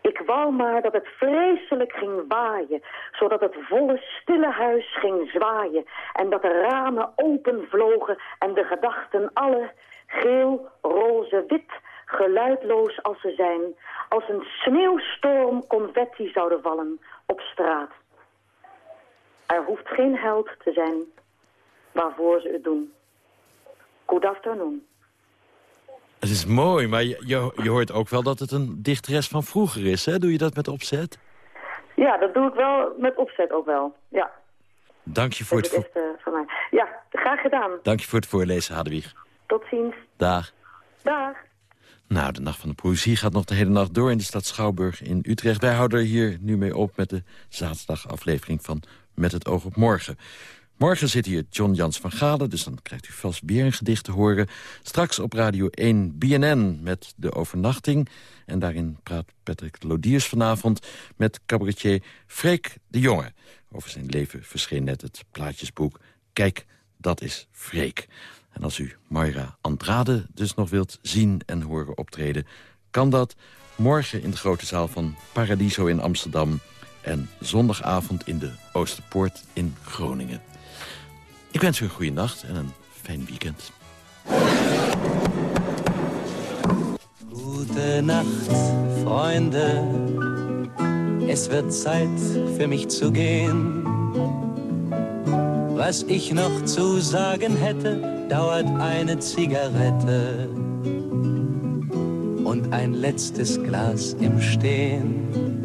Ik wou maar dat het vreselijk ging waaien, zodat het volle stille huis ging zwaaien en dat de ramen open vlogen en de gedachten alle geel, roze, wit, geluidloos als ze zijn, als een sneeuwstorm confetti zouden vallen op straat. Er hoeft geen held te zijn waarvoor ze het doen. Good afternoon. Het is mooi, maar je, je, hoort ook wel dat het een dichteres van vroeger is. Hè? Doe je dat met opzet? Ja, dat doe ik wel met opzet ook wel, ja. Dank je voor dat het... Is, uh, van mij. Ja, graag gedaan. Dank je voor het voorlezen, Hadewig. Tot ziens. Dag. Dag. Nou, de Nacht van de Poëzie gaat nog de hele nacht door in de stad Schouwburg in Utrecht. Wij houden er hier nu mee op met de zaterdagaflevering van Met het oog op morgen. Morgen zit hier John Jans van Galen, dus dan krijgt u vast weer een gedicht te horen. Straks op Radio 1 BNN met de overnachting. En daarin praat Patrick Lodiers vanavond met cabaretier Freek de Jonge. Over zijn leven verscheen net het plaatjesboek Kijk, dat is Freek. En als u Moira Andrade dus nog wilt zien en horen optreden... kan dat morgen in de grote zaal van Paradiso in Amsterdam... en zondagavond in de Oosterpoort in Groningen. Ik wens u een goede nacht en een fijn weekend. Gute Nacht, Freunde. Es wird Zeit für mich zu gehen. Was ich noch zu sagen hätte, dauert eine Zigarette und ein letztes Glas im Stehen.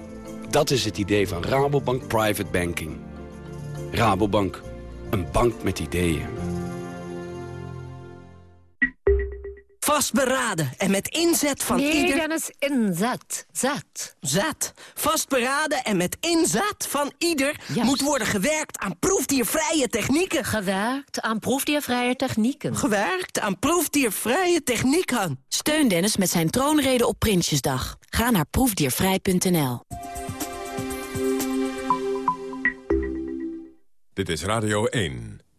Dat is het idee van Rabobank Private Banking. Rabobank, een bank met ideeën. Vastberaden en met inzet van nee, ieder... Dennis, inzet. Zet. Zet. Vastberaden en met inzet van ieder... moet worden gewerkt aan proefdiervrije technieken. Gewerkt aan proefdiervrije technieken. Gewerkt aan proefdiervrije technieken. Steun Dennis met zijn troonrede op Prinsjesdag. Ga naar proefdiervrij.nl. Dit is Radio 1.